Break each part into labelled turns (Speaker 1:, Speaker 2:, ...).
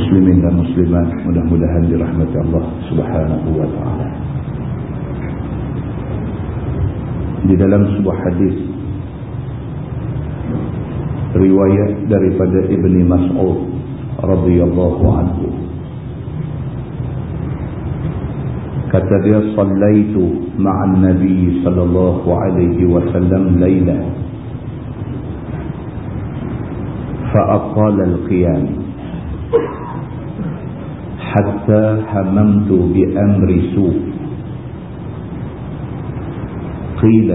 Speaker 1: Muslimin dan muslimat mudah-mudahan dirahmati Allah Subhanahu wa taala. Di dalam sebuah hadis riwayat daripada Ibni Mas'ud radhiyallahu anhu. Kata dia sallaitu ma'an nabi sallallahu alaihi wasallam laila. Fa aqala al-qiyam حتى هممت بأمر سوء. قيل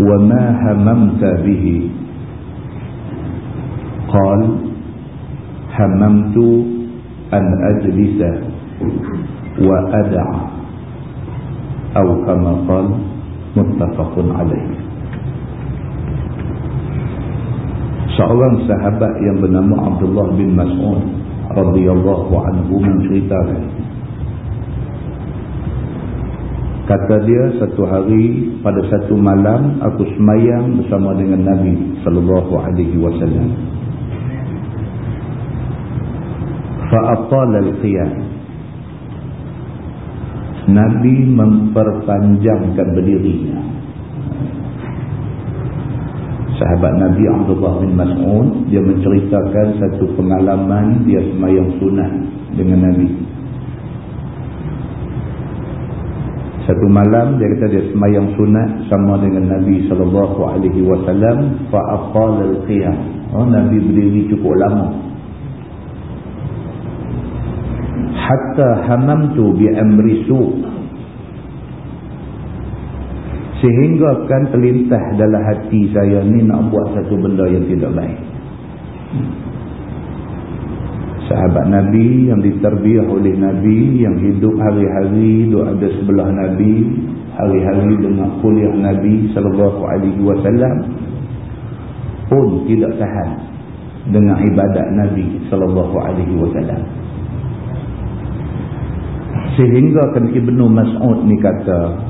Speaker 1: وما هممت به؟ قال هممت أن أجلس وأدع. أو كما قال متفق عليه. Seorang sahabat yang bernama Abdullah bin Mas'ud radhiyallahu anhu menceritakan kata dia satu hari pada satu malam aku semayang bersama dengan Nabi sallallahu alaihi wasallam. Fa atala al-qiyam. Nabi memperpanjangkan berdirinya sahabat Nabi Abdullah bin Mas'ud dia menceritakan satu pengalaman dia semayang sunat dengan Nabi. Satu malam dia kata dia semayang sunat sama dengan Nabi sallallahu alaihi wasallam fa aqala al-qiyam. Oh Nabi berdiri cukup lama. Hatta hamamtu bi amri su' sehingga kan terlintas dalam hati saya ni nak buat satu benda yang tidak baik. Sahabat Nabi yang diterbiah oleh Nabi yang hidup hari-hari duduk ada sebelah Nabi hari-hari dengan kuliah Nabi sallallahu alaihi wasallam pun tidak tahan dengan ibadat Nabi sallallahu alaihi wasallam. Sehingga kan Ibnu Mas'ud ni kata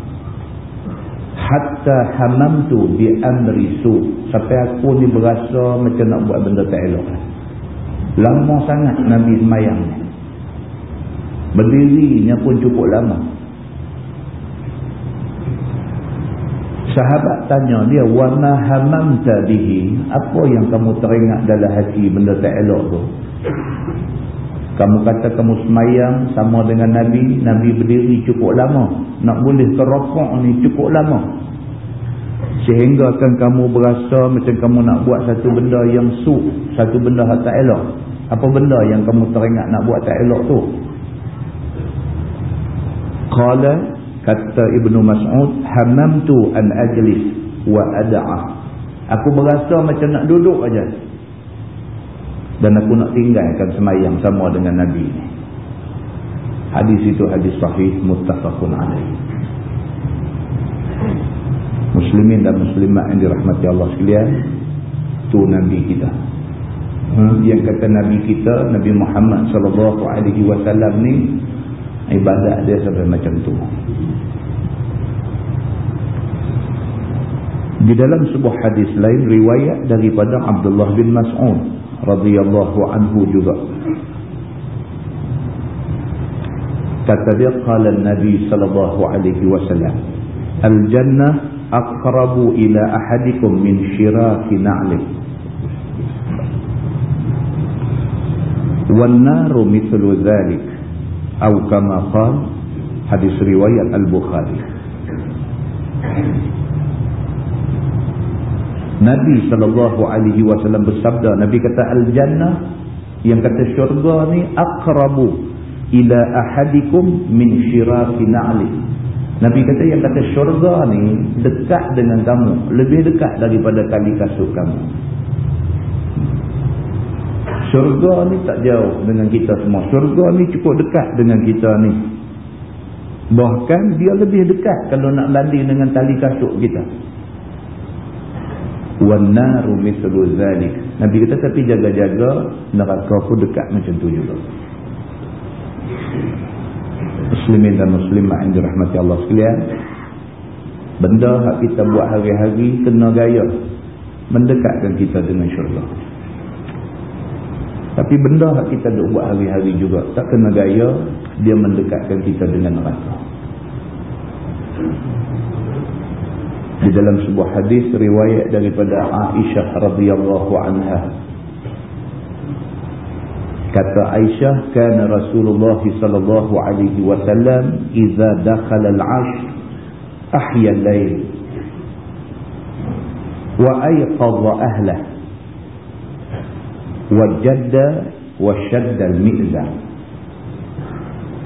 Speaker 1: hatta hamamtu bi amri su. Sampai aku ni berasa macam nak buat benda tak elok lama sangat nabi semayang. Berdirinya pun cukup lama. Sahabat tanya dia wa ma hamamta bihi? Apa yang kamu teringat dalam hati benda tak elok tu kamu kata kamu semayang sama dengan Nabi. Nabi berdiri cukup lama. Nak boleh terokok ni cukup lama. Sehingga akan kamu berasa macam kamu nak buat satu benda yang su. Satu benda yang tak elok. Apa benda yang kamu teringat nak buat tak elok tu? Qala kata Ibnu Mas'ud. Hamamtu an ajlis wa ada'ah. Aku berasa macam nak duduk aja dan aku nak tinggalkan semayang sama dengan Nabi ini. Hadis itu hadis sahih muttafaqun alaih. Muslimin dan muslimat yang dirahmati Allah sekalian, tu Nabi kita. Hmm, yang kata Nabi kita, Nabi Muhammad sallallahu alaihi wasallam ni ibadat dia sampai macam tu. Di dalam sebuah hadis lain riwayat daripada Abdullah bin Mas'ud رضي الله عنه جزء. كتبه قال النبي صلى الله عليه وسلم الجنة أقرب إلى أحدكم من شراك نعله والنار مثل ذلك. أو كما قال حديث رواية البخاري. Nabi sallallahu alaihi wasallam bersabda, Nabi kata al-jannah yang kata syurga ni aqrabu ila ahadikum min syirafi na'li. Nabi kata yang kata syurga ni dekat dengan kamu, lebih dekat daripada kali kasut kamu. Syurga ni tak jauh dengan kita semua. Syurga ni cukup dekat dengan kita ni. Bahkan dia lebih dekat kalau nak banding dengan tali kasut kita. وَالنَّارُ مِثْلُ ذَلِكَ Nabi kata tapi jaga-jaga neraka pun dekat macam tu juga. Muslimin dan Muslimah yang dirahmati Allah sekalian benda hak kita buat hari-hari kena gaya mendekatkan kita dengan syurga. Tapi benda hak kita buat hari-hari juga tak kena gaya dia mendekatkan kita dengan neraka di dalam sebuah hadis riwayat daripada Aisyah radhiyallahu anha. Kata Aisyah kana Rasulullah sallallahu alaihi wasallam idza dakhala al-'ashr ahya al-layl wa ayqadha ahlihi wajadda wa shadda al-mi'zan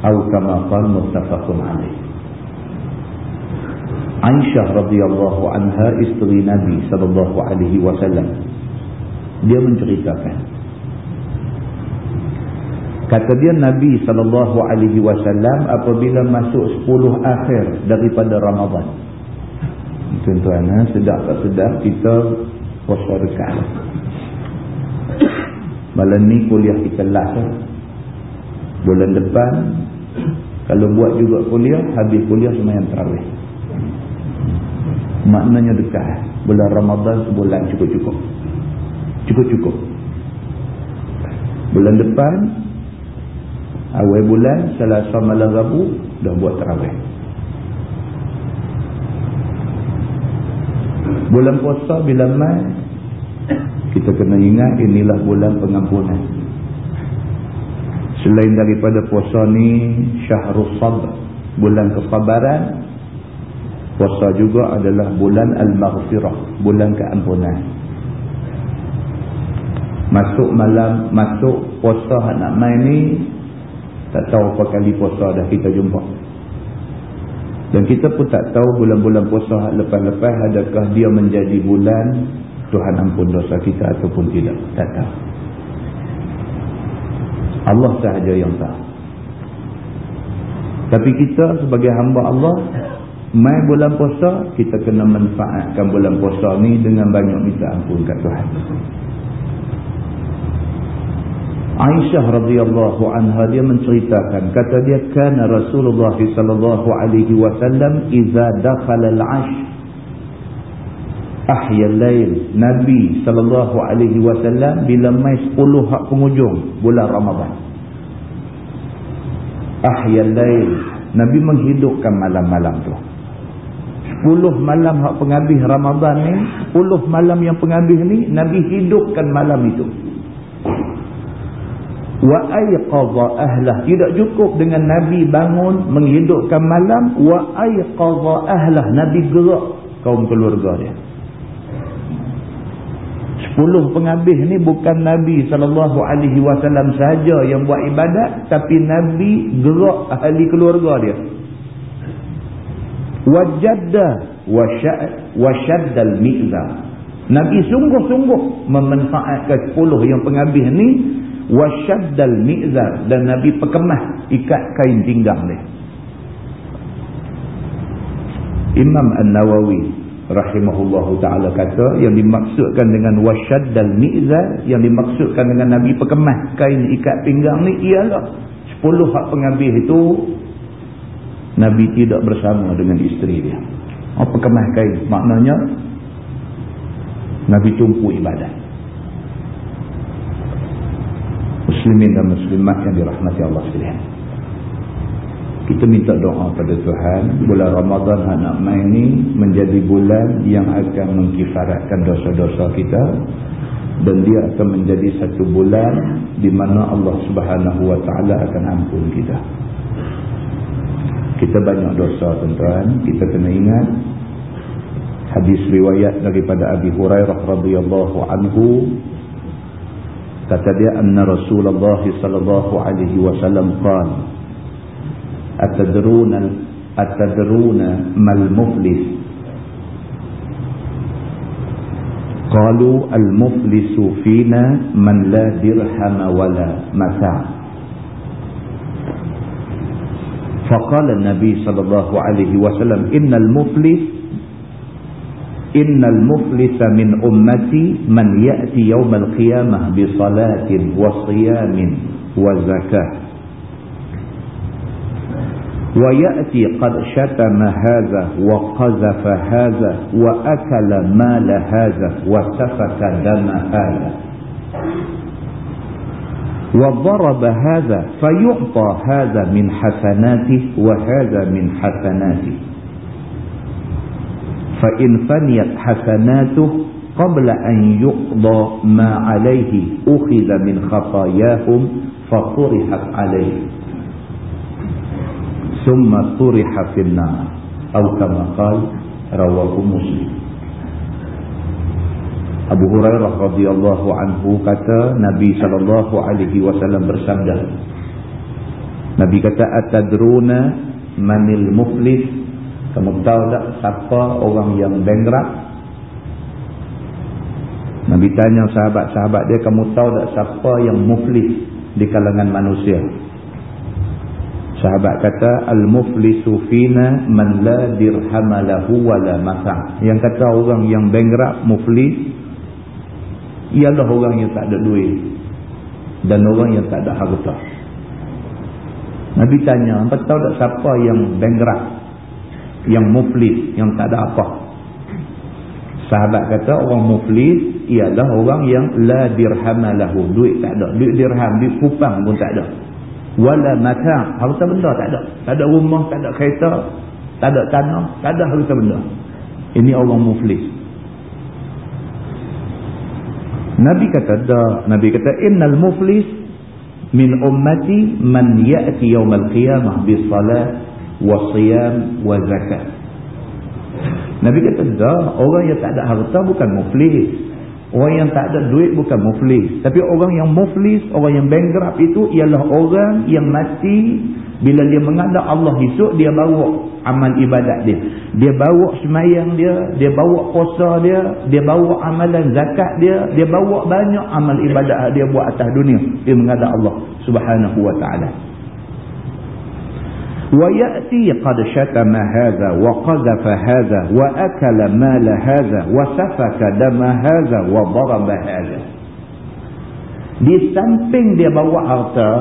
Speaker 1: atau kama qala muttafaqun alaihi Aisyah radhiyallahu anha isteri Nabi sallallahu alaihi wasallam. Dia menceritakan. Kata dia Nabi sallallahu alaihi wasallam apabila masuk 10 akhir daripada Ramadan. Tuan-tuan eh, sedap tak sedap kita puasa dekat malam ni kuliah kita last eh. bulan depan kalau buat juga kuliah habis kuliah semayang terawih maknanya dekat bulan Ramadan sebulan cukup-cukup. Cukup-cukup. Bulan depan awal bulan selasa malam rabu dah buat terawih. Bulan puasa bila mai kita kena ingat inilah bulan pengampunan. Selain daripada puasa ni syahrul sabr bulan kesabaran Puasa juga adalah bulan Al-Maghfirah. Bulan keampunan. Masuk malam, masuk puasa nak main ni. Tak tahu apa kali puasa dah kita jumpa. Dan kita pun tak tahu bulan-bulan puasa lepas-lepas adakah dia menjadi bulan Tuhan ampun dosa kita ataupun tidak. Tak tahu. Allah sahaja yang tahu. Tapi kita sebagai hamba Allah Mai bulan puasa, kita kena manfaatkan bulan puasa ni dengan banyak minta ampun kat Tuhan. Aisyah radhiyallahu anha dia menceritakan kata dia kana Rasulullah sallallahu alaihi wasallam idza dakhala al-'ash ahya al-lail. Nabi sallallahu alaihi wasallam bila mai 10 hak penghujung bulan Ramadan. Ahya al-lail. Nabi menghidupkan malam-malam tu 10 malam hak penghabis Ramadan ni 10 malam yang penghabis ni Nabi hidupkan malam itu. Wa ayqadha ahlah. Tidak cukup dengan Nabi bangun menghidupkan malam wa ayqadha ahlah. Nabi gerak kaum keluarga dia. 10 penghabis ni bukan Nabi SAW sahaja yang buat ibadat tapi Nabi gerak ahli keluarga dia wajadda wasyaddal mi'za. Nabi sungguh-sungguh memanfaatkan 10 yang penghabis ni. Wasyaddal mi'za. Dan Nabi perkemah ikat kain pinggang dia Imam An-Nawawi rahimahullahu taala kata yang dimaksudkan dengan wasyaddal mi'za yang dimaksudkan dengan Nabi perkemah kain ikat pinggang ni ialah 10 hak penghabis itu Nabi tidak bersama dengan isteri dia. Apa kemah kain? Maknanya, Nabi tumpu ibadah. Muslimin dan muslimat yang dirahmati Allah sekalian. Kita minta doa pada Tuhan. Bulan Ramadan anak main ini menjadi bulan yang akan mengkifaratkan dosa-dosa kita. dan dia akan menjadi satu bulan di mana Allah Subhanahu wa taala akan ampun kita. Kita banyak dosa tuan-tuan, kita kena ingat hadis riwayat daripada Abi Hurairah radhiyallahu anhu. Kata dia anna Rasulullah sallallahu alaihi wasallam qala atadruna atadruna mal muflis? Qalu al muflisu fina man la dirham wala mata' فقال النبي صلى الله عليه وسلم إن المفلس إن المفلس من أمتي من يأتي يوم القيامة بصلاة وصيام وزكاة. ويأتي قد شتم هذا وقذف هذا وأكل مال هذا وسفك دم هذا. وضرب هذا فيعطى هذا من حسناته وهذا من حسناته. فإن فنيت حسناته قبل أن يقضى ما عليه أخذ من خطاياهم فطرحت عليه. ثم طرح في النار أو كما قال رواه مسلم. Abu Hurairah radhiyallahu anhu kata Nabi sallallahu alaihi wasallam bersabda Nabi kata atadruna manil muflis? Kamu tahu tak siapa orang yang bankrupt Nabi tanya sahabat-sahabat dia kamu tahu tak siapa yang muflis di kalangan manusia? Sahabat kata al-muflisu fina man la dirhamalahu wala mata'. Yang kata orang yang bankrupt muflis ialah orang yang tak ada duit dan orang yang tak ada harta. Nabi tanya, apa tahu tak siapa yang bankrupt, yang muflis, yang tak ada apa? Sahabat kata orang muflis ialah orang yang la dirhamalahu, duit tak ada, duit dirham, duit kupang pun tak ada. Wala mata, harta benda tak ada. Tak ada rumah, tak ada kereta, tak ada tanah, tak ada harta benda. Ini orang muflis. Nabi kata dah. Nabi kata innal muflis min ummati man ya'ti yawmal qiyamah bi salat wa siyam wa zakat. Nabi kata dah. Orang yang tak ada harta bukan muflis. Orang yang tak ada duit bukan muflis. Tapi orang yang muflis, orang yang bankrupt itu ialah orang yang mati bila dia mengadap Allah esok, dia bawa amal ibadat dia. Dia bawa semayang dia, dia bawa puasa dia, dia bawa amalan zakat dia, dia bawa banyak amal ibadat dia buat atas dunia. Dia mengadap Allah subhanahu wa ta'ala. وَيَأْتِي قَدْ شَتَمَ هَذَا وَقَذَفَ هَذَا وَأَكَلَ مَالَ هَذَا وَسَفَكَ دَمَ هَذَا وَضَرَبَ هَذَا Di samping dia bawa harta,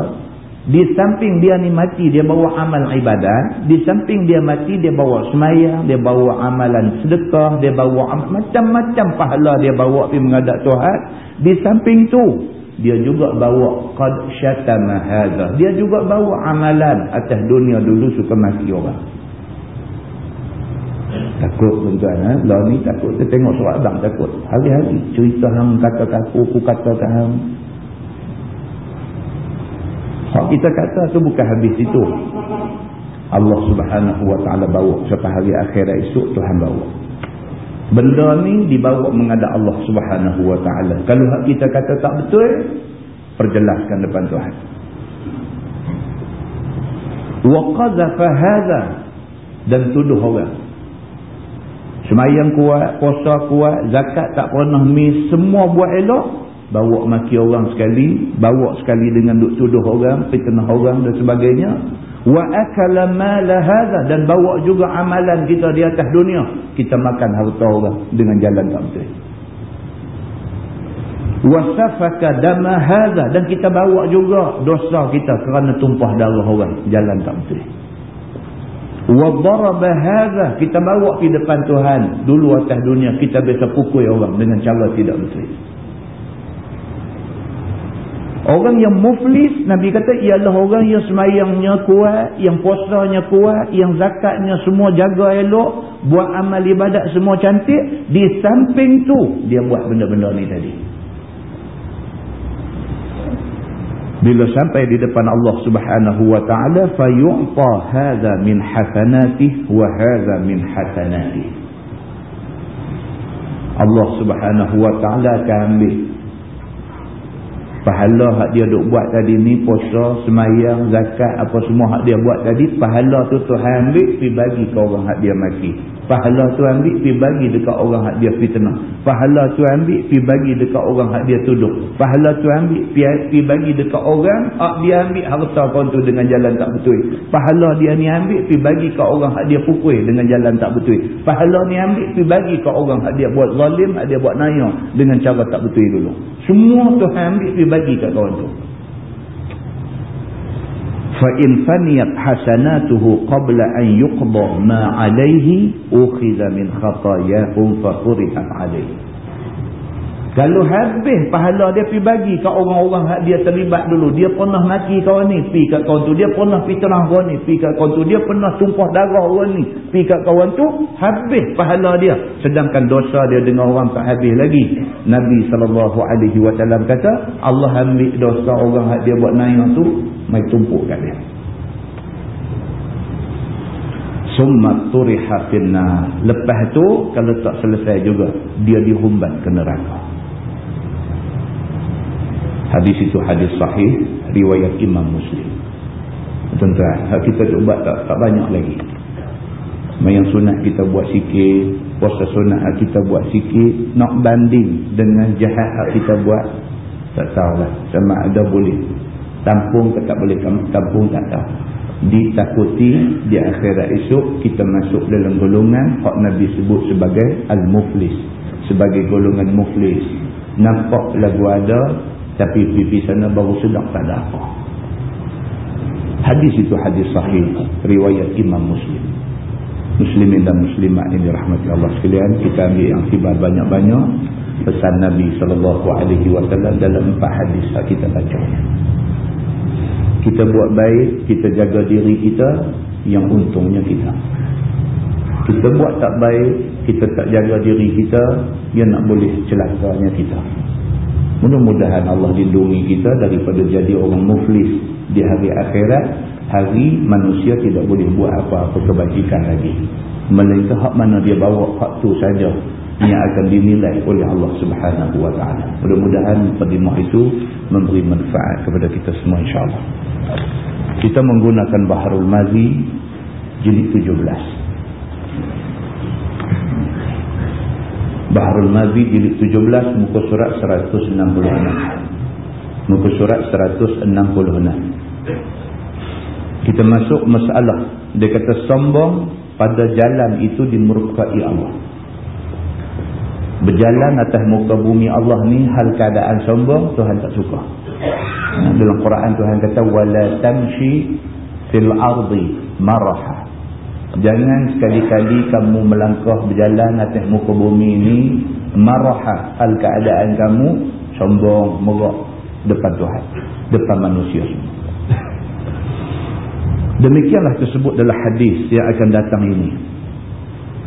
Speaker 1: di samping dia ni mati, dia bawa amal ibadat. Di samping dia mati, dia bawa semayang, dia bawa amalan sedekah, dia bawa macam-macam pahala dia bawa pergi menghadap Tuhan. Di samping tu, dia juga bawa qad syatama hadha. Dia juga bawa amalan atas dunia dulu suka mati orang. Takut tuan-tuan. Eh? Lah ni takut. Kita tengok surat abang takut. Hari-hari cerita hang kata-kata, aku kata-kata hang. Hak kita kata tu bukan habis itu. Allah subhanahu wa ta'ala bawa. Sampai hari akhirat esok Tuhan bawa. Benda ni dibawa mengadap Allah subhanahu wa ta'ala. Kalau hak kita kata tak betul, perjelaskan depan Tuhan. وَقَذَفَ هَذَا Dan tuduh orang. Semayang kuat, puasa kuat, zakat tak pernah miss, semua buat elok, bawa maki orang sekali bawa sekali dengan duk tuduh orang fitnah orang dan sebagainya. Wa akala mala hadha dan bawa juga amalan kita di atas dunia. Kita makan harta orang dengan jalan tak betul. Wa safaka dama hadha dan kita bawa juga dosa kita kerana tumpah darah orang jalan tak betul. Wa daraba hadha kita bawa di depan Tuhan. Dulu atas dunia kita biasa pukul orang dengan cara tidak betul Orang yang muflis, Nabi kata, ialah orang yang semayangnya kuat, yang puasanya kuat, yang zakatnya semua jaga elok, buat amal ibadat semua cantik. Di samping tu, dia buat benda-benda ni tadi. bila sampai di depan Allah Subhanahu wa taala hadza min hasanatihi wa hadza min hasanatihi Allah Subhanahu wa taala akan ambil pahala hak dia duk buat tadi ni puasa semayang zakat apa semua hak dia buat tadi pahala tu Tuhan ambil pergi bagi ke orang hak dia maki pahala tu ambil pergi bagi dekat orang hak dia fitnah pahala tu ambil pergi bagi dekat orang hak dia tuduh pahala tu ambil pergi bagi dekat orang hak dia ambil harta kau tu dengan jalan tak betul. Pahala dia ni ambil pergi bagi ke orang hak dia pukul dengan jalan tak betul. Pahala ni ambil pergi bagi ke orang hak dia buat zalim hak dia buat naya dengan cara tak betul dulu. Semua Tuhan ambil pergi bagi kat kawan tu fa in faniyat hasanatuhu qabla an yuqda ma alayhi ukhidha min مِنْ fa qurihat alayhi. Kalau habis pahala dia pergi bagi kat orang-orang hak dia terlibat dulu dia pernah maki kawan ni pi kat kawan tu. Dia pernah fitnah kawan ni pi kat kawan tu. Dia pernah tumpah darah kawan ni pi kat kawan tu habis pahala dia. Sedangkan dosa dia dengan orang tak habis lagi. Nabi SAW kata Allah ambil dosa orang hak dia buat naik tu mai tumpuk kat dia. Summat turiha finna. Lepas tu, kalau tak selesai juga, dia dihumbat ke neraka. Hadis itu hadis sahih riwayat Imam Muslim. Tuan-tuan, kita cuba tak tak banyak lagi. Mayang sunat kita buat sikit, puasa sunat kita buat sikit, nak banding dengan jahat kita buat tak tahulah sama ada boleh. Tampung ke tak boleh tampung tak tahu. Ditakuti di akhirat esok kita masuk dalam golongan hak Nabi sebut sebagai al-muflis, sebagai golongan muflis. Nampak lagu ada tapi pipi sana baru sedang tak ada apa. Hadis itu hadis sahih. Riwayat Imam Muslim. Muslimin dan Muslimat ini rahmati Allah sekalian. Kita ambil yang tiba banyak-banyak. Pesan Nabi SAW dalam empat hadis yang kita baca. Kita buat baik, kita jaga diri kita, yang untungnya kita. Kita buat tak baik, kita tak jaga diri kita, yang nak boleh celakanya kita. Mudah-mudahan Allah lindungi kita daripada jadi orang muflis di hari akhirat. Hari manusia tidak boleh buat apa-apa kebajikan lagi. Melainkan hak mana dia bawa hak tu saja yang akan dinilai oleh Allah subhanahu wa ta'ala. Mudah-mudahan perdimak itu memberi manfaat kepada kita semua insyaAllah. Kita menggunakan Baharul Mazi jilid 17. Baharul Mazi jilid 17 muka surat 166 muka surat 166 kita masuk masalah dia kata sombong pada jalan itu dimurkai Allah berjalan atas muka bumi Allah ni hal keadaan sombong Tuhan tak suka dalam Quran Tuhan kata wala tamshi fil ardi maraha Jangan sekali-kali kamu melangkah berjalan atas muka bumi ini marahah hal keadaan kamu sombong, merak depan Tuhan, depan manusia. Demikianlah tersebut dalam hadis yang akan datang ini.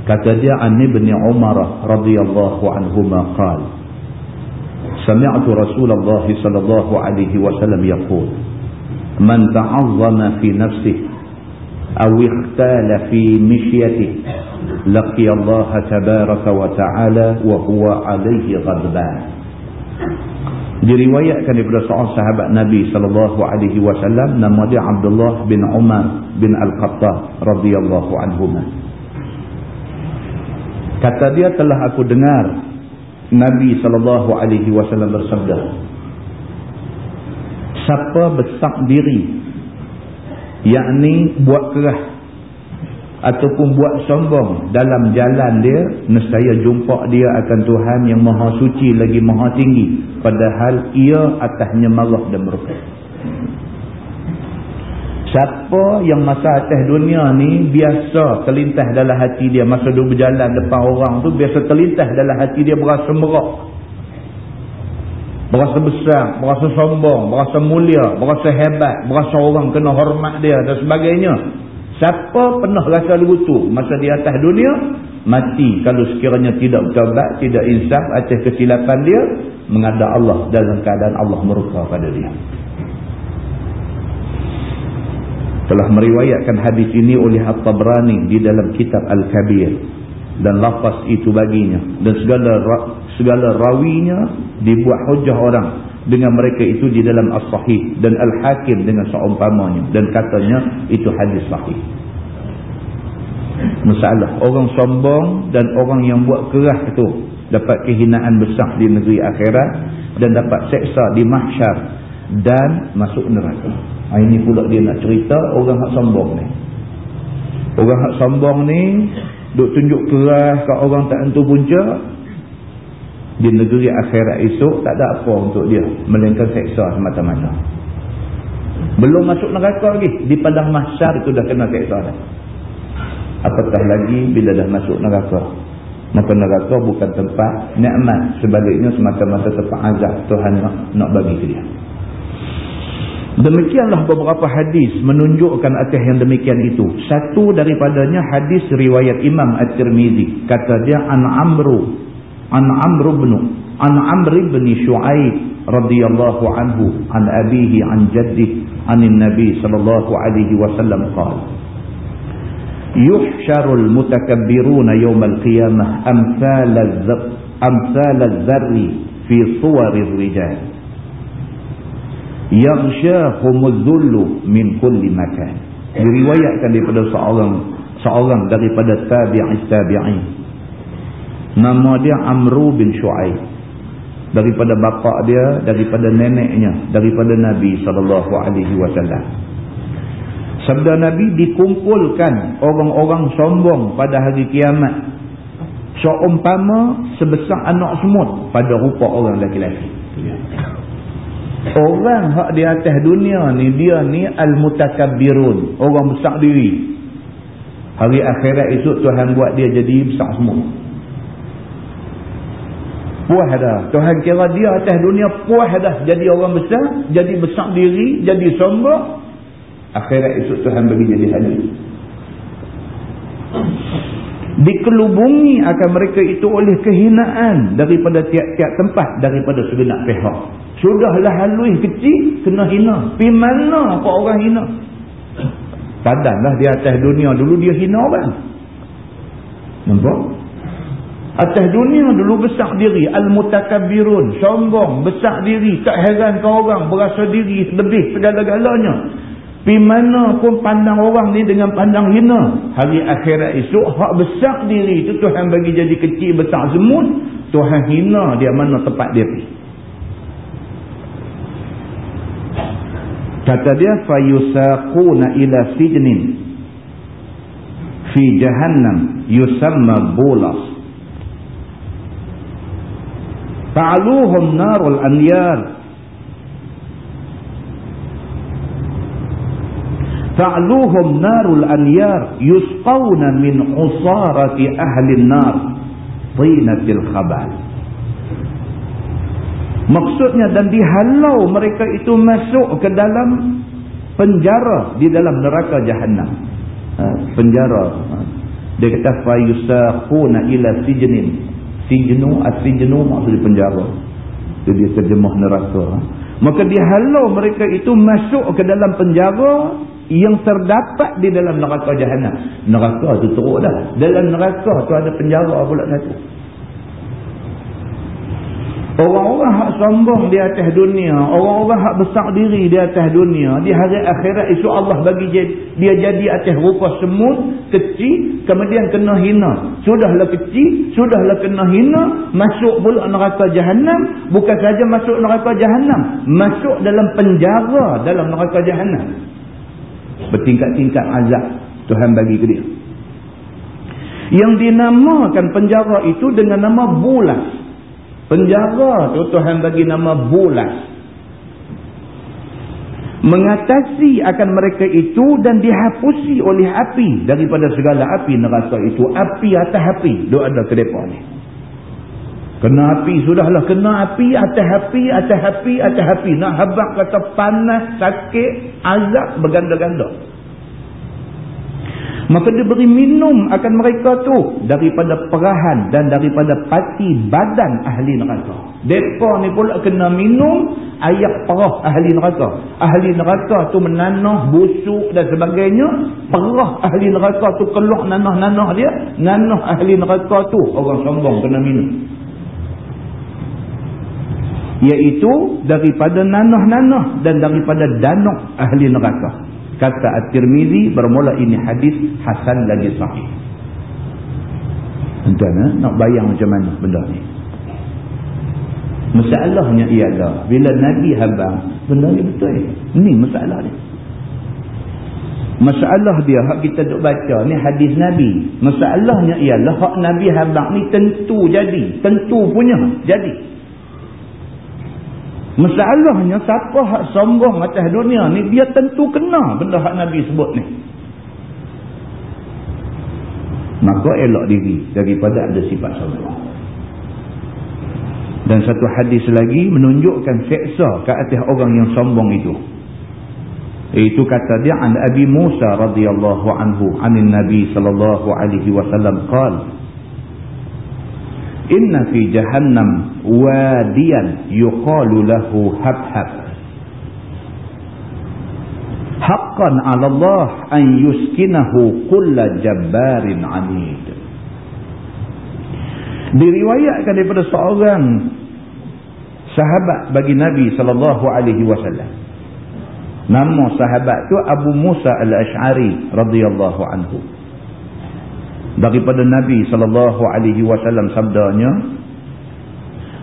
Speaker 1: Kata dia An bin Umar radhiyallahu anhuma qala Sami'tu Rasulullah sallallahu alaihi wasallam yaqul Man ta'azzama fi nafsihi أو اختال في مشيته لقي الله تبارك وتعالى وهو عليه غضبان diriwayatkan daripada seorang sahabat Nabi sallallahu alaihi wasallam nama dia Abdullah bin Umar bin Al-Khattab radhiyallahu anhuma kata dia telah aku dengar Nabi wasallam bersabda. Siapa besar diri yakni buat kerah ataupun buat sombong dalam jalan dia nescaya jumpa dia akan Tuhan yang maha suci lagi maha tinggi padahal ia atasnya marah dan murka siapa yang masa atas dunia ni biasa terlintas dalam hati dia masa dia berjalan depan orang tu biasa terlintas dalam hati dia berasa merak berasa besar, berasa sombong, berasa mulia, berasa hebat, berasa orang kena hormat dia dan sebagainya. Siapa pernah rasa begitu masa di atas dunia, mati kalau sekiranya tidak bertawabat, tidak insaf atas kesilapan dia, menghadap Allah dalam keadaan Allah murka pada dia. Telah meriwayatkan hadis ini oleh At-Tabrani di dalam kitab Al-Kabir. Dan lafaz itu baginya. Dan segala segala rawinya dibuat hujah orang dengan mereka itu di dalam As-Sahih dan Al-Hakim dengan seumpamanya. Dan katanya itu hadis sahih. Masalah. Orang sombong dan orang yang buat kerah itu dapat kehinaan besar di negeri akhirat dan dapat seksa di mahsyar dan masuk neraka. Ha, ini pula dia nak cerita orang hak sombong ni. Orang hak sombong ni duk tunjuk keras kat orang tak tentu punca di negeri akhirat esok tak ada apa untuk dia melainkan seksa semata-mata. Belum masuk neraka lagi di padang mahsyar itu dah kena seksa dah. Apatah lagi bila dah masuk neraka? Maka neraka bukan tempat nikmat sebaliknya semata-mata tempat azab Tuhan nak, nak bagi ke dia Demikianlah beberapa hadis menunjukkan atas yang demikian itu. Satu daripadanya hadis riwayat Imam At-Tirmizi. Kata dia An Amru. An Amru bin An Amr bin Shu'aib radhiyallahu anhu an abihi an jaddi an Nabi sallallahu alaihi wasallam qala Yuhsyarul mutakabbiruna yawmal qiyamah amsal amsal az-zarri fi suwarir rijal yaghshahumuz zullu min kulli makan. Diriwayatkan daripada seorang seorang daripada tabi'in tabi'in. Nama dia Amru bin Shu'aib. Daripada bapa dia daripada neneknya daripada Nabi sallallahu alaihi wasallam. Sabda Nabi dikumpulkan orang-orang sombong pada hari kiamat. Seumpama sebesar anak semut pada rupa orang lelaki-lelaki Orang hak di atas dunia ni, dia ni al-mutakabbirun. Orang besar diri. Hari akhirat esok Tuhan buat dia jadi besar semua. Puas dah. Tuhan kira dia atas dunia puas dah. Jadi orang besar, jadi besar diri, jadi sombong. Akhirat esok Tuhan bagi jadi hadir. Dikelubungi akan mereka itu oleh kehinaan daripada tiap-tiap tempat, daripada segenap pihak. Sudahlah halus kecil, kena hina. Pergi mana apa orang hina? Padanlah di atas dunia dulu dia hina orang. Nampak? Atas dunia dulu besar diri. Al-mutakabirun. Sombong. Besar diri. Tak heran ke orang. Berasa diri lebih segala-galanya. Pergi mana pun pandang orang ni dengan pandang hina. Hari akhirat esok. Hak besar diri itu Tuhan bagi jadi kecil besar semut. Tuhan hina dia mana tempat dia pergi. Kata dia fayusaquna ila sijnin fi jahannam yusamma bulas. Fa'aluhum narul anyar. Fa'aluhum narul anyar yusqawna min usarati ahli an-nar tinatil khabal. Maksudnya dan dihalau mereka itu masuk ke dalam penjara di dalam neraka jahanam. Ha, penjara. Ha. Dia kata fayusaquna ila sijnin. Sijnu as-sijnu maksudnya penjara. Itu dia terjemah neraka. Ha. Maka dihalau mereka itu masuk ke dalam penjara yang terdapat di dalam neraka jahanam. Neraka itu teruk dah. Dalam neraka tu ada penjara pula satu. Orang-orang hak sombong di atas dunia, orang-orang hak besar diri di atas dunia, di hari akhirat isu Allah bagi dia jadi atas rupa semut, kecil, kemudian kena hina. Sudahlah kecil, sudahlah kena hina, masuk pula neraka jahanam, bukan saja masuk neraka jahanam, masuk dalam penjara dalam neraka jahanam. Bertingkat-tingkat azab Tuhan bagi ke dia. Yang dinamakan penjara itu dengan nama bulas. Penjara tu Tuhan bagi nama bulas. Mengatasi akan mereka itu dan dihapusi oleh api daripada segala api neraka itu. Api atas api. Dia ada ke depan ni. Kena api. Sudahlah kena api atas api atas api atas api. Nak habak kata panas, sakit, azab berganda-ganda. Maka dia beri minum akan mereka tu daripada perahan dan daripada pati badan ahli neraka. Mereka ni pula kena minum ayak perah ahli neraka. Ahli neraka tu menanah, busuk dan sebagainya. Perah ahli neraka tu keluar nanah-nanah dia. Nanah ahli neraka tu orang sombong kena minum. Iaitu daripada nanah-nanah dan daripada danuk ahli neraka. Kata At-Tirmizi bermula ini hadis hasan lagi sahih. Tuan eh? nak bayang macam mana benda ni? Masalahnya ialah bila Nabi habang benda ni betul. Ni masalah ni masalah dia hak kita duk baca ni hadis Nabi. Masalahnya ialah hak Nabi habang ni tentu jadi. Tentu punya jadi Masalahnya siapa hak sombong atas dunia ni dia tentu kena benda hak Nabi sebut ni. Maka elok diri daripada ada sifat sombong. Dan satu hadis lagi menunjukkan seksa ke atas orang yang sombong itu. Itu kata dia an Abi Musa radhiyallahu anhu anin Nabi sallallahu alaihi wasallam qala inna fi jahannam wadiyan yuqalu lahu habhab haqqan 'ala Allah an yuskinahu kulla jabbarin 'anid diriwayatkan daripada seorang sahabat bagi Nabi sallallahu alaihi wasallam. Nama sahabat tu Abu Musa al-Ash'ari radhiyallahu anhu daripada Nabi sallallahu alaihi wasallam sabdanya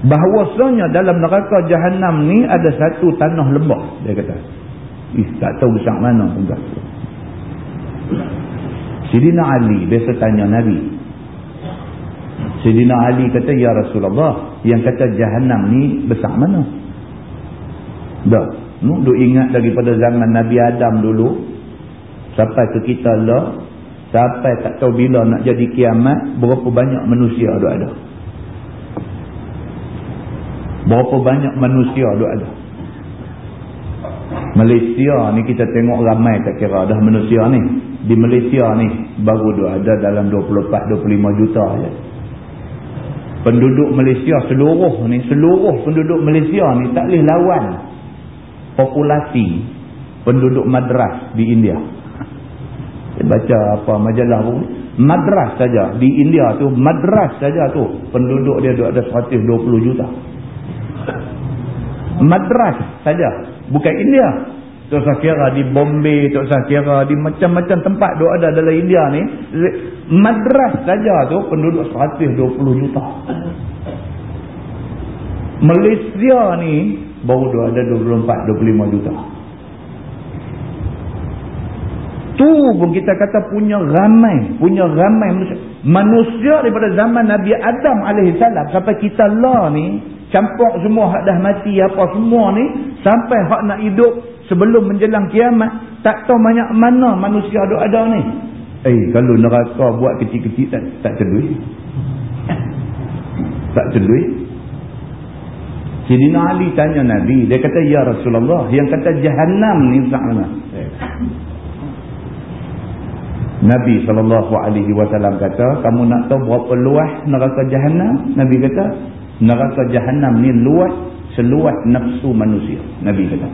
Speaker 1: bahawasanya dalam neraka jahanam ni ada satu tanah lembah dia kata. Ih tak tahu besar mana tak Sidina Ali biasa tanya Nabi. Sidina Ali kata ya Rasulullah yang kata jahanam ni besar mana? Dah. Nu ingat daripada zaman Nabi Adam dulu sampai ke kita lah Sampai tak tahu bila nak jadi kiamat, berapa banyak manusia ada ada. Berapa banyak manusia ada ada. Malaysia ni kita tengok ramai tak kira dah manusia ni. Di Malaysia ni baru ada dalam 24-25 juta je. Penduduk Malaysia seluruh ni, seluruh penduduk Malaysia ni tak boleh lawan populasi penduduk madras di India. Baca apa majalah pun. Madras saja. Di India tu, madras saja tu. Penduduk dia ada 120 juta. Madras saja. Bukan India. Tak usah kira di Bombay, tak usah kira di macam-macam tempat tu ada dalam India ni. Madras saja tu penduduk 120 juta. Malaysia ni baru ada 24-25 juta. Tu pun kita kata punya ramai, punya ramai manusia. Manusia daripada zaman Nabi Adam AS sampai kita lah ni, campur semua hak dah mati apa semua ni, sampai hak nak hidup sebelum menjelang kiamat, tak tahu banyak mana manusia ada-ada ni. Eh, kalau neraka buat kecil-kecil tak, tak cedui. Tak cedui. Sidina Ali tanya Nabi, dia kata, Ya Rasulullah, yang kata jahannam ni tak mana? Nabi SAW kata, kamu nak tahu berapa luas neraka jahannam? Nabi kata, neraka jahannam ni luas seluas nafsu manusia. Nabi kata.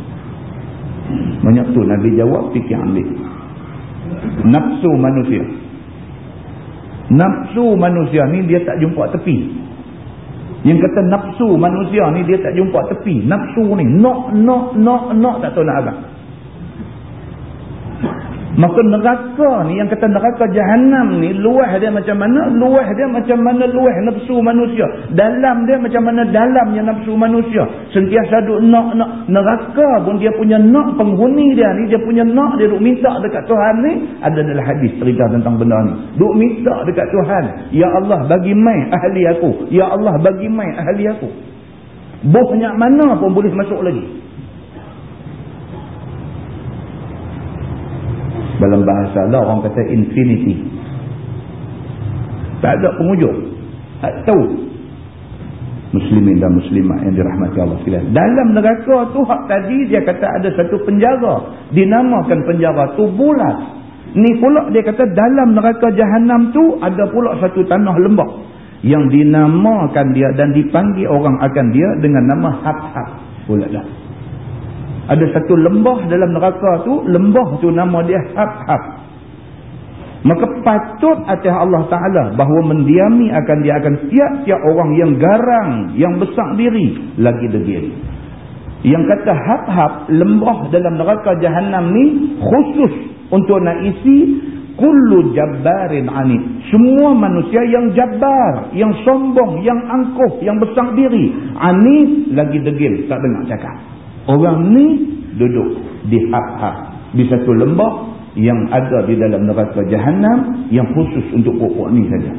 Speaker 1: Banyak tu Nabi jawab, fikir ambil. Nafsu manusia. Nafsu manusia ni dia tak jumpa tepi. Yang kata nafsu manusia ni dia tak jumpa tepi. Nafsu ni, nak, nak, nak, nak, tak tahu nak agak. Maka neraka ni yang kata neraka jahanam ni luah dia macam mana? Luah dia macam mana luah nafsu manusia. Dalam dia macam mana dalamnya nafsu manusia. Sentiasa duk nak nak. Neraka pun dia punya nak penghuni dia ni. Dia punya nak dia duk minta dekat Tuhan ni. Ada dalam hadis cerita tentang benda ni. Duk minta dekat Tuhan. Ya Allah bagi mai ahli aku. Ya Allah bagi mai ahli aku. Banyak mana pun boleh masuk lagi. Dalam bahasa Allah orang kata infinity. Tak ada penghujung tak tahu. Muslimin dan muslimat yang dirahmati Allah sekalian. Dalam neraka tu hak tadi dia kata ada satu penjara. Dinamakan penjara tu bulat. Ni pula dia kata dalam neraka jahanam tu ada pula satu tanah lembah yang dinamakan dia dan dipanggil orang akan dia dengan nama Hab-Hab. Pula dah. Ada satu lembah dalam neraka tu, lembah tu nama dia Hab-Hab. Maka patut atas Allah Ta'ala bahawa mendiami akan dia akan tiap-tiap orang yang garang, yang besar diri, lagi degil. Yang kata hab-hab, lembah dalam neraka jahanam ni khusus untuk nak isi kullu jabbarin anid. Semua manusia yang jabbar, yang sombong, yang angkuh, yang besar diri. Anid lagi degil, tak dengar cakap. Orang ni duduk di hab-hab. Di satu lembah yang ada di dalam neraka jahanam yang khusus untuk pokok ni saja.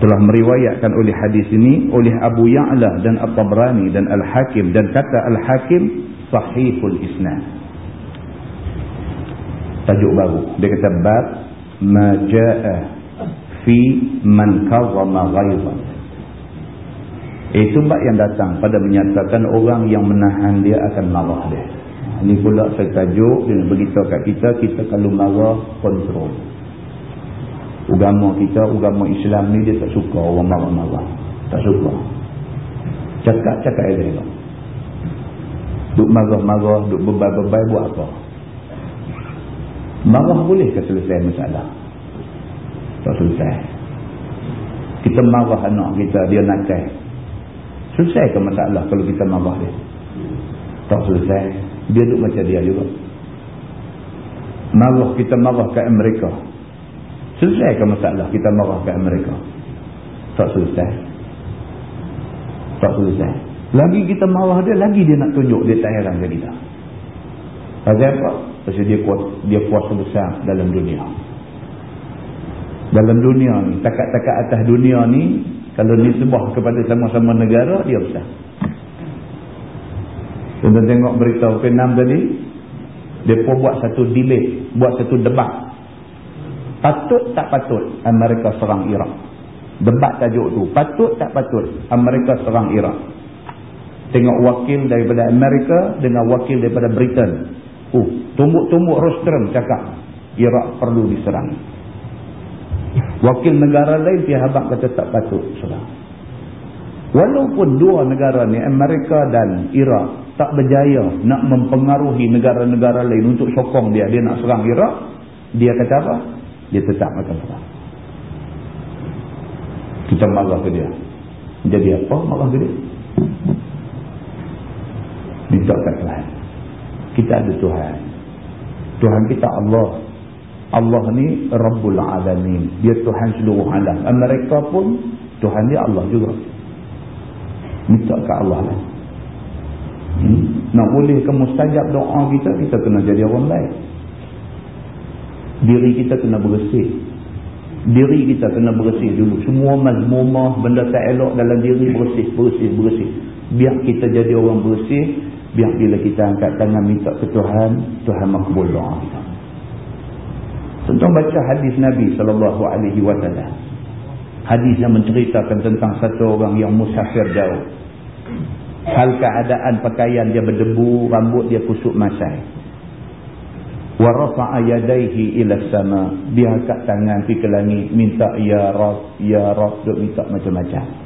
Speaker 1: Telah meriwayatkan oleh hadis ini oleh Abu Ya'la dan At-Tabrani dan Al-Hakim dan kata Al-Hakim sahihul isnad. Tajuk baru. Dia kata bab ma jaa fi man kazama ghaizan itu bab yang datang pada menyatakan orang yang menahan dia akan marah dia ini pula saya tajuk dia beritahu kat kita, kita kalau marah, kontrol. Ugama kita, ugama Islam ni dia tak suka orang marah-marah. Tak suka. Cakap-cakap elok. Duk marah-marah, duk bebai-bebai buat apa? Marah boleh ke selesai masalah? Tak selesai. Kita marah anak kita, dia nakal. Selesai ke masalah kalau kita marah dia? Tak selesai. Dia duduk macam dia juga. Marah kita marah ke Amerika. Selesai ke masalah kita marah ke Amerika? Tak selesai. Tak selesai. Lagi kita marah dia lagi dia nak tunjuk dia tak heran ke kita. Pasal apa? pasal dia kuat dia kuasa besar dalam dunia. Dalam dunia ni takat-takat atas dunia ni kalau nisbah kepada sama-sama negara dia besar kita tengok berita Vietnam tadi. Dia pun buat satu debate. Buat satu debat. Patut tak patut Amerika serang Iraq. Debat tajuk tu. Patut tak patut Amerika serang Iraq. Tengok wakil daripada Amerika dengan wakil daripada Britain. Uh, tumbuk-tumbuk rostrum cakap. Iraq perlu diserang. Wakil negara lain pihak kata tak patut. Serang. Walaupun dua negara ni, Amerika dan Iraq, tak berjaya nak mempengaruhi negara-negara lain untuk sokong dia. Dia nak serang Iraq dia kata apa? Dia tetap akan serang. Kita marah ke dia? Jadi apa marah ke dia? Minta kat Tuhan kita ada Tuhan. Tuhan kita Allah Allah ni Rabbul Alamin dia Tuhan seluruh alam mereka pun Tuhan dia Allah juga minta kat Allah lah Hmm? Nak boleh ke mustajab doa kita, kita kena jadi orang baik. Diri kita kena bersih. Diri kita kena bersih dulu. Semua mazmumah, benda tak elok dalam diri bersih, bersih, bersih. Biar kita jadi orang bersih, biar bila kita angkat tangan minta ke Tuhan, Tuhan makbul doa kita. Tentang baca hadis Nabi SAW. Hadis yang menceritakan tentang satu orang yang musafir jauh. Hal keadaan pakaian dia berdebu rambut dia kusut masai wa rafa'a yadayhi ila sama dia angkat tangan pergi ke langit minta ya rab ya rab duk minta macam-macam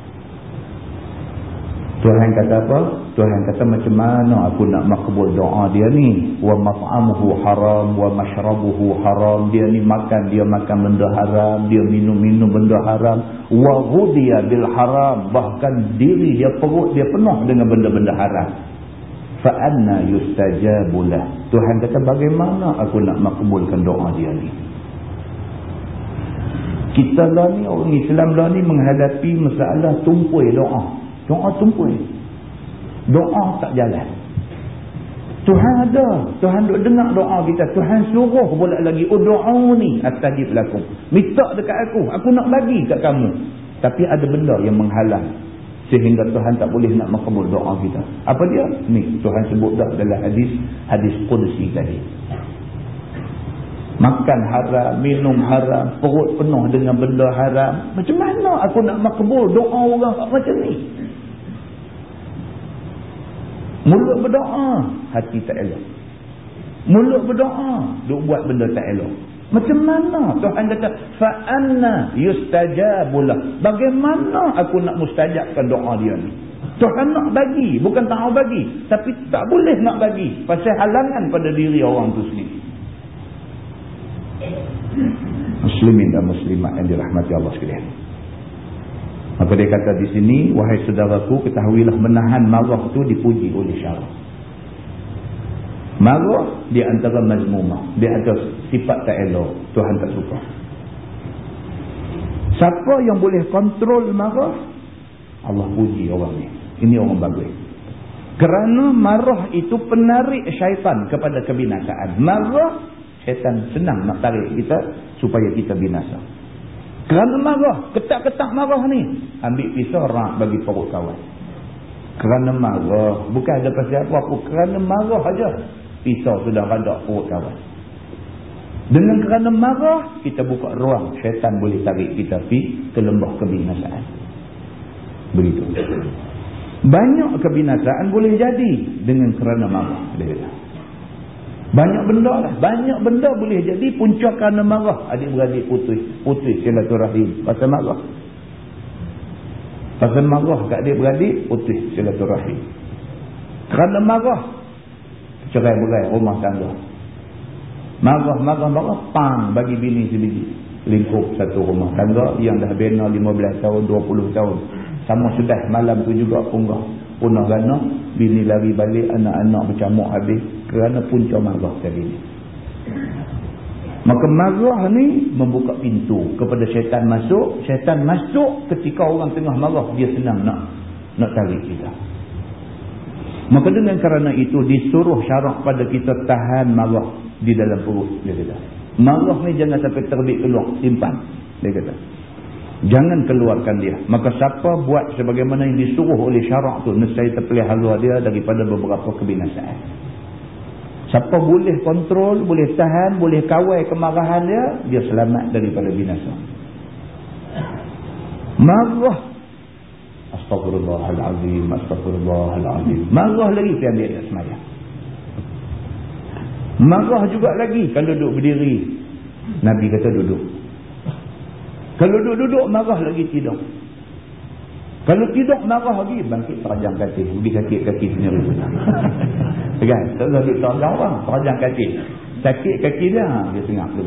Speaker 1: Tuhan kata apa? Tuhan kata macam mana aku nak makbul doa dia ni? Wa maf'amuhu haram, wa mashrabuhu haram. Dia ni makan, dia makan benda haram. Dia minum-minum benda haram. Wa hudiya bil haram. Bahkan diri dia perut dia penuh dengan benda-benda haram. Fa'anna yustajabulah. Tuhan kata bagaimana aku nak makbulkan doa dia ni? Kita lah ni, orang Islam lah ni menghadapi masalah tumpuai doa. Doa tumpul. Doa tak jalan. Tuhan ada. Tuhan duk dengar doa kita. Tuhan suruh pula lagi. Oh doa ni astajib lakum. Minta dekat aku. Aku nak bagi kat kamu. Tapi ada benda yang menghalang. Sehingga Tuhan tak boleh nak makbul doa kita. Apa dia? Ni Tuhan sebut dah dalam hadis. Hadis Qudsi tadi. Makan haram, minum haram, perut penuh dengan benda haram. Macam mana aku nak makbul doa orang macam ni? Mulut berdoa, hati tak elok. Mulut berdoa. Duk buat benda tak elok. Macam mana Tuhan kata fa anna yustajabulah. Bagaimana aku nak mustajabkan doa dia ni? Tuhan nak bagi, bukan tak mau bagi, tapi tak boleh nak bagi pasal halangan pada diri orang tu sendiri. Muslimin dan muslimat yang dirahmati Allah sekalian. Maka dia kata di sini, wahai saudaraku, ketahuilah menahan marah itu dipuji oleh syarat. Marah di antara mazmumah. Dia ada sifat tak elok. Tuhan tak suka. Siapa yang boleh kontrol marah? Allah puji orang ni. Ini orang bagus. Kerana marah itu penarik syaitan kepada kebinasaan. Marah, syaitan senang nak tarik kita supaya kita binasa. Kerana marah, ketak-ketak marah ni. Ambil pisau rak bagi perut kawan. Kerana marah. Bukan ada pasal apa-apa. Kerana marah aja pisau sudah radak perut kawan. Dengan kerana marah, kita buka ruang. Syaitan boleh tarik kita pergi ke lembah kebinasaan. Begitu. Banyak kebinasaan boleh jadi dengan kerana marah. Banyak benda lah. Banyak benda boleh jadi punca kerana marah. Adik-beradik putus. Putus silaturahim. Pasal marah. Pasal marah kat adik-beradik, putus silaturahim. Kerana marah, cerai-berai rumah tangga. Marah-marah-marah, pang bagi bini sebiji. Lingkup satu rumah tangga yang dah bina 15 tahun, 20 tahun. Sama sudah malam tu juga punggah. Punah gana, bini lari balik, anak-anak bercamuk habis. Kerana punca marah tadi ni. Maka marah ni membuka pintu kepada syaitan masuk. Syaitan masuk ketika orang tengah marah, dia senang nak nak tarik kita. Maka dengan kerana itu disuruh syarak pada kita tahan marah di dalam perut. Dia kata. Marah ni jangan sampai terbit keluar. Simpan. Dia kata. Jangan keluarkan dia. Maka siapa buat sebagaimana yang disuruh oleh syarak tu. Nesai terpelihara dia daripada beberapa kebinasaan. Siapa boleh kontrol, boleh tahan, boleh kawal kemarahan dia. Dia selamat daripada binasa. Marah Astaghfirullahalazim, astaghfirullahalazim. Marah lagi dia ambil atas semayang. Marah juga lagi kalau duduk berdiri. Nabi kata duduk. Kalau duduk-duduk marah lagi tidur. Kalau tidur marah lagi bangkit terajang kaki. Pergi sakit kaki sendiri. kan? Tak sakit terajang orang. Terajang kaki. Sakit kaki dia, dia tengah tu.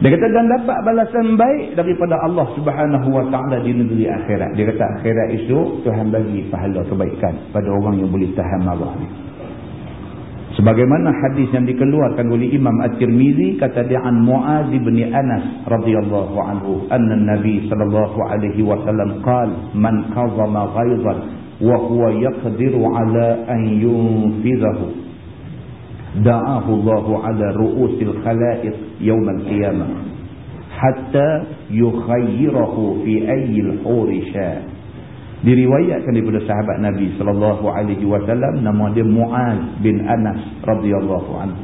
Speaker 1: Dia kata dan dapat balasan baik daripada Allah subhanahu wa ta'ala di negeri akhirat. Dia kata akhirat itu Tuhan bagi pahala kebaikan pada orang yang boleh tahan marah ni. Sebagaimana hadis yang dikeluarkan oleh Imam At-Tirmizi kata dia an Muaz bin Anas radhiyallahu anhu anna Nabi sallallahu alaihi wasallam qala man qazama ghaizan wa huwa yaqdiru ala an yunfizahu da'ahu Allah ala ru'usil khalaiq yawm al-qiyamah hatta yukhayyirahu fi ayyil huri sya diriwayatkan daripada sahabat Nabi sallallahu alaihi wasallam nama dia Muaz bin Anas radhiyallahu anhu.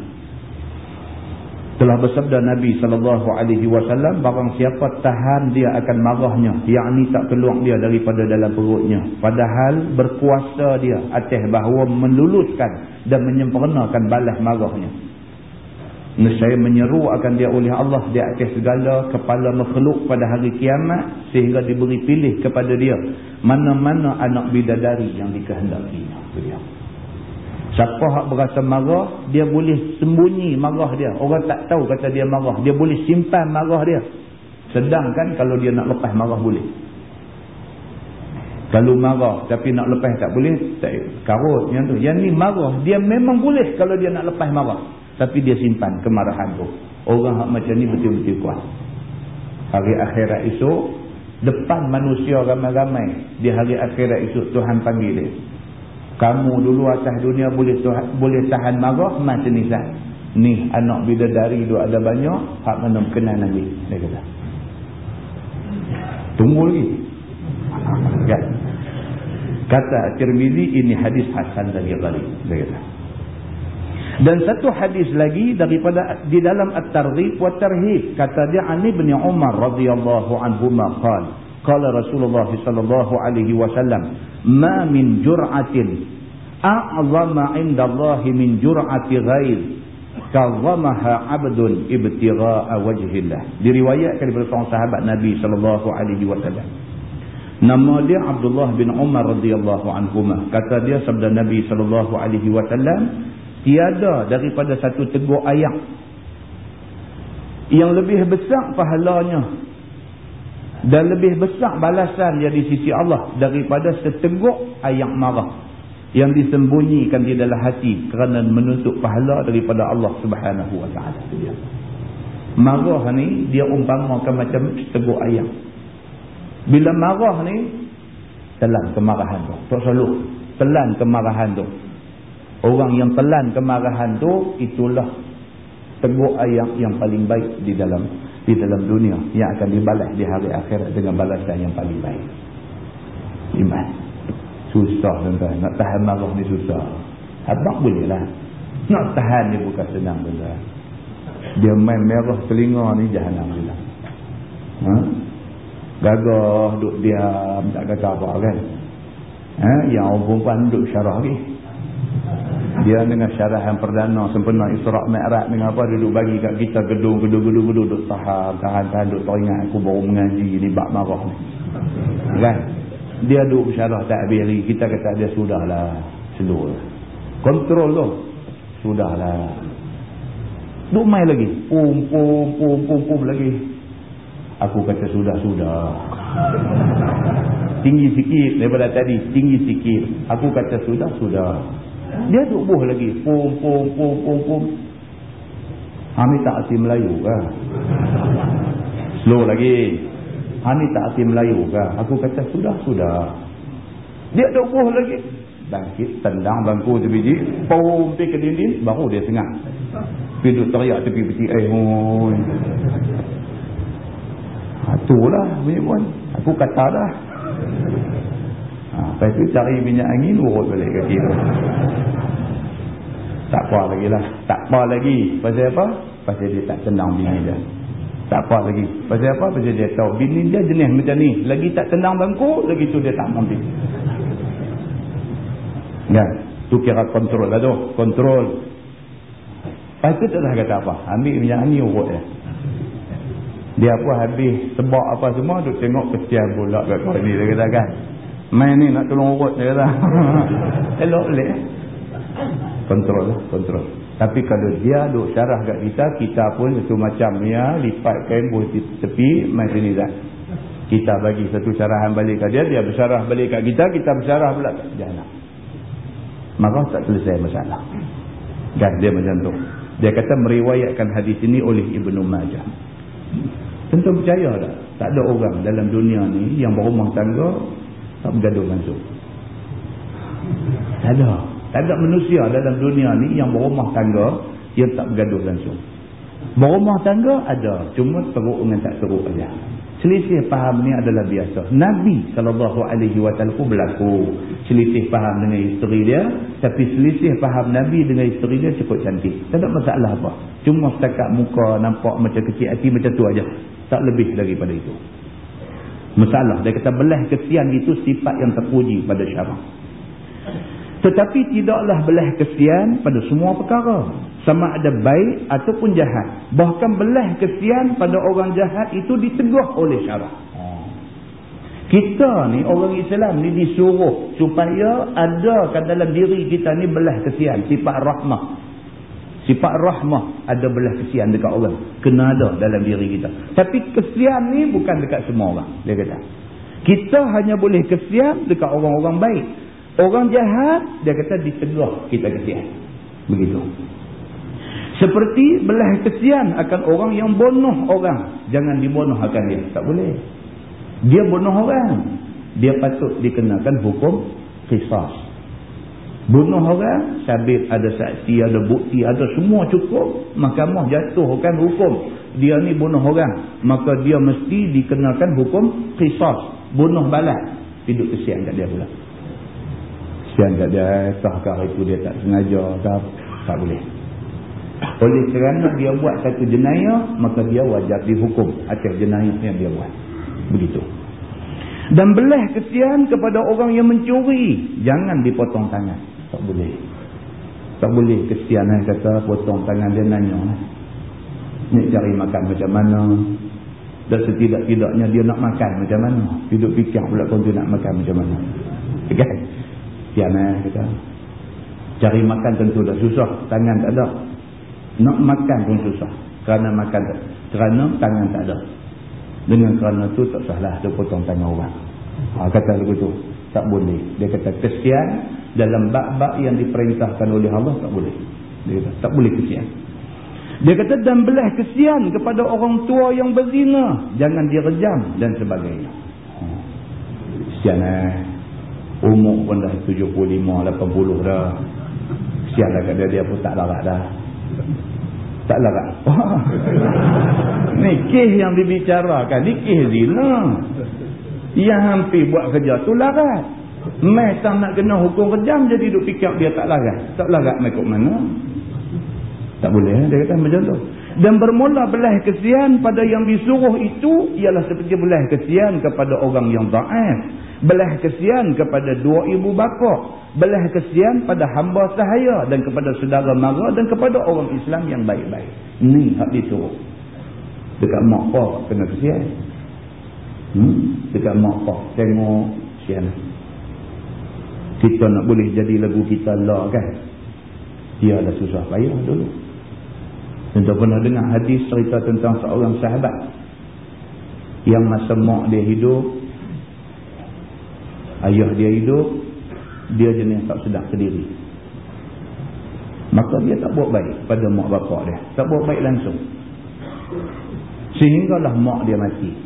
Speaker 1: Telah bersabda Nabi sallallahu alaihi wasallam barang siapa tahan dia akan marahnya yakni tak keluar dia daripada dalam perutnya. Padahal berkuasa dia atas bahawa meluluskan dan menyempurnakan balas marahnya Nescaya menyeru akan dia oleh Allah di atas segala kepala makhluk pada hari kiamat sehingga diberi pilih kepada dia mana-mana anak bidadari yang dikehendakinya. Dia. Siapa yang berasa marah, dia boleh sembunyi marah dia. Orang tak tahu kata dia marah. Dia boleh simpan marah dia. Sedangkan kalau dia nak lepas marah boleh. Kalau marah tapi nak lepas tak boleh, tak karut tu. Yang ni marah, dia memang boleh kalau dia nak lepas marah. Tapi dia simpan kemarahan tu. Orang macam ni betul-betul kuat. Hari akhirat esok, depan manusia ramai-ramai, di hari akhirat esok Tuhan panggil dia kamu dulu atas dunia boleh tuhan, boleh tahan marah macam ni sah. Ni anak bidadari tu ada banyak, hak mana berkenan lagi. Dia kata. Tunggu lagi. Ya. Kata Tirmizi ini hadis Hasan dari Ghali. Dia kata. Dan satu hadis lagi daripada di dalam At-Targhib wa Tarhib. Kata dia Ali bin Umar radhiyallahu anhu qala Qala Rasulullah sallallahu alaihi wasallam, "Ma min jur'atin a'zama 'inda Allah min jur'ati ghaib kazamaha 'abdun ibtigha'a wajhillah diriwayatkan daripada seorang sahabat Nabi sallallahu alaihi wasallam. Nama dia Abdullah bin Umar radhiyallahu anhuma. Kata dia sabda Nabi sallallahu alaihi wasallam tiada daripada satu teguk ayat yang lebih besar pahalanya dan lebih besar balasan dia di sisi Allah daripada seteguk ayat marah yang disembunyikan di dalam hati kerana menuntut pahala daripada Allah Subhanahu wa taala. Marah ni dia umpamakan macam seteguk ayam. Bila marah ni telan kemarahan tu. Tak selalu telan kemarahan tu. Orang yang telan kemarahan tu itulah teguk ayam yang paling baik di dalam di dalam dunia yang akan dibalas di hari akhirat dengan balasan yang paling baik. Iman. Susah tuan-tuan. Nak tahan marah ni susah. Abang boleh lah. Nak tahan ni bukan senang tuan-tuan. Dia main merah telinga ni jahanam juga. Ha? Gagah, duduk diam, tak kata apa kan. Ha? Yang perempuan duduk syarah lagi. Dia dengan syarahan perdana sempena Isra' Mi'raj dengan apa duduk bagi kat kita gedung gedung gedung gedung duduk tahan tahan tahan duduk teringat aku baru mengaji ni bab marah ni. Kan? Dia duduk syarah tak habis kita kata dia sudahlah slow. Kontrol tu. Sudahlah. Duk main lagi. Pum pum pum pum pum lagi. Aku kata sudah-sudah. Tinggi sikit daripada tadi. Tinggi sikit. Aku kata sudah-sudah. Dia duk buh lagi. Pum, pum, pum, pum, pum. Kami tak hati Melayu ke? Slow lagi. Kami tak hati Melayu ke? Aku kata, sudah, sudah. Dia duk buh lagi. Bangkit, tendang bangku tu biji. Pum, pergi ke dinding. Baru dia tengah. Pergi teriak tepi peti. Eh, hoi. Itulah, Aku kata dah. Ha, lepas tu cari minyak angin urut balik kaki tu. Tak apa lagi lah. Tak apa lagi. Pasal apa? Pasal dia tak tenang bini dia. Tak apa lagi. Pasal apa? Pasal dia tahu bini dia jenis macam ni. Lagi tak tenang bangku, lagi tu dia tak mampu. Kan? Tu kira kontrol lah tu. Kontrol. Lepas tu tak kata apa. Ambil minyak angin urut dia. Dia apa habis sebab apa semua duk tengok kesian pula kat kau ni dia kata kan. Main ni nak tolong urut dia kata. Elok boleh. Kontrol lah, kontrol. Tapi kalau dia duk syarah kat kita, kita pun satu macam ya, lipat kain buah tepi, main sini dah. Kita bagi satu syarahan balik kat dia, dia bersyarah balik kat kita, kita bersyarah pula kat jalan. Maka tak selesai masalah. Dan dia macam tu. Dia kata meriwayatkan hadis ini oleh Ibnu Majah. Tentu percaya tak? Tak ada orang dalam dunia ni yang berumah tangga tak bergaduh langsung. Tak ada. Ada manusia dalam dunia ni yang berumah tangga yang tak bergaduh langsung. Berumah tangga ada. Cuma teruk dengan tak teruk saja. Selisih faham ni adalah biasa. Nabi SAW berlaku selisih faham dengan isteri dia. Tapi selisih faham Nabi dengan isteri dia cukup cantik. Tak ada masalah apa. Cuma setakat muka nampak macam kecil hati macam tu aja. Tak lebih daripada itu. Masalah. Dia kata belah kesian itu sifat yang terpuji pada syarak. Tetapi tidaklah belah kesian pada semua perkara. Sama ada baik ataupun jahat. Bahkan belah kesian pada orang jahat itu diteguh oleh syarak. Kita ni orang Islam ni disuruh supaya ada dalam diri kita ni belah kesian. Sifat rahmah. Sifat rahmah ada belah kesian dekat orang. Kena ada dalam diri kita. Tapi kesian ni bukan dekat semua orang. Dia kata. Kita hanya boleh kesian dekat orang-orang baik. Orang jahat, dia kata ditegah kita kesian. Begitu. Seperti belah kesian akan orang yang bunuh orang. Jangan dibunuh akan dia. Tak boleh. Dia bunuh orang. Dia patut dikenakan hukum kisah. Bunuh orang, sabit ada saksi, ada bukti, ada semua cukup. Mahkamah jatuhkan hukum. Dia ni bunuh orang. Maka dia mesti dikenakan hukum kisah. Bunuh balas. Hidup kesian kat dia pula. Kesian kat dia, tahkah itu dia tak sengaja. Tak, tak boleh. Oleh kerana dia buat satu jenayah, maka dia wajar dihukum atas jenayah yang dia buat. Begitu. Dan belah kesian kepada orang yang mencuri. Jangan dipotong tangan. Tak boleh. Tak boleh kesian eh, kata potong tangan dia nanya. Ni cari makan macam mana. Dan setidak-tidaknya dia nak makan macam mana. Hidup fikir pula pun dia nak makan macam mana. Kan? Kesian eh, kata. Cari makan tentu dah susah. Tangan tak ada. Nak makan pun susah. Kerana makan tak. Kerana tangan tak ada. Dengan kerana tu tak salah dia potong tangan orang. Ha, kata begitu. Tak boleh. Dia kata kesian dalam bab-bab yang diperintahkan oleh Allah tak boleh. Dia kata tak boleh kesian. Dia kata dan belah kesian kepada orang tua yang berzina. Jangan direjam dan sebagainya. Ha. Kesian eh. Umur pun dah 75, 80 dah. Kesian lah kat dia, dia pun tak larat dah. Tak larat. Ni kes yang dibicarakan. Ni kes zina. Yang hampir buat kerja tu larat. Mai tak nak kena hukum kejam jadi duk fikir dia tak larat. Tak larat mai kok mana? Tak boleh dia kata macam tu. Dan bermula belah kesian pada yang disuruh itu ialah seperti belah kesian kepada orang yang da'af. Belah kesian kepada dua ibu bapa. Belah kesian pada hamba sahaya dan kepada saudara mara dan kepada orang Islam yang baik-baik. Ni hak disuruh. Dekat mak pak kena kesian. Hmm? Dekat mak pak tengok kesian. Kita nak boleh jadi lagu kita lah kan. Dia dah susah payah dulu. Tentu pernah dengar hadis cerita tentang seorang sahabat yang masa mak dia hidup, ayah dia hidup, dia jenis tak sedar sendiri. Maka dia tak buat baik pada mak bapak dia. Tak buat baik langsung. Sehinggalah mak dia mati.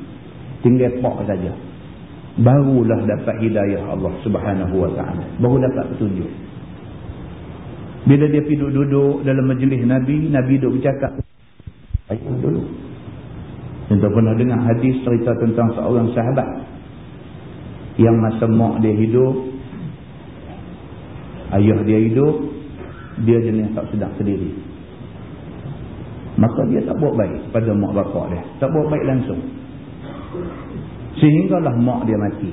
Speaker 1: Tinggal pak saja. Barulah dapat hidayah Allah subhanahu wa ta'ala. Baru dapat petunjuk. Bila dia pergi duduk-duduk dalam majlis Nabi, Nabi duduk bercakap. Ayuh dulu. Kita pernah dengar hadis cerita tentang seorang sahabat. Yang masa mak dia hidup, ayah dia hidup, dia jenis tak sedar sendiri. Maka dia tak buat baik pada mak bapak dia. Tak buat baik langsung. Sehinggalah mak dia mati.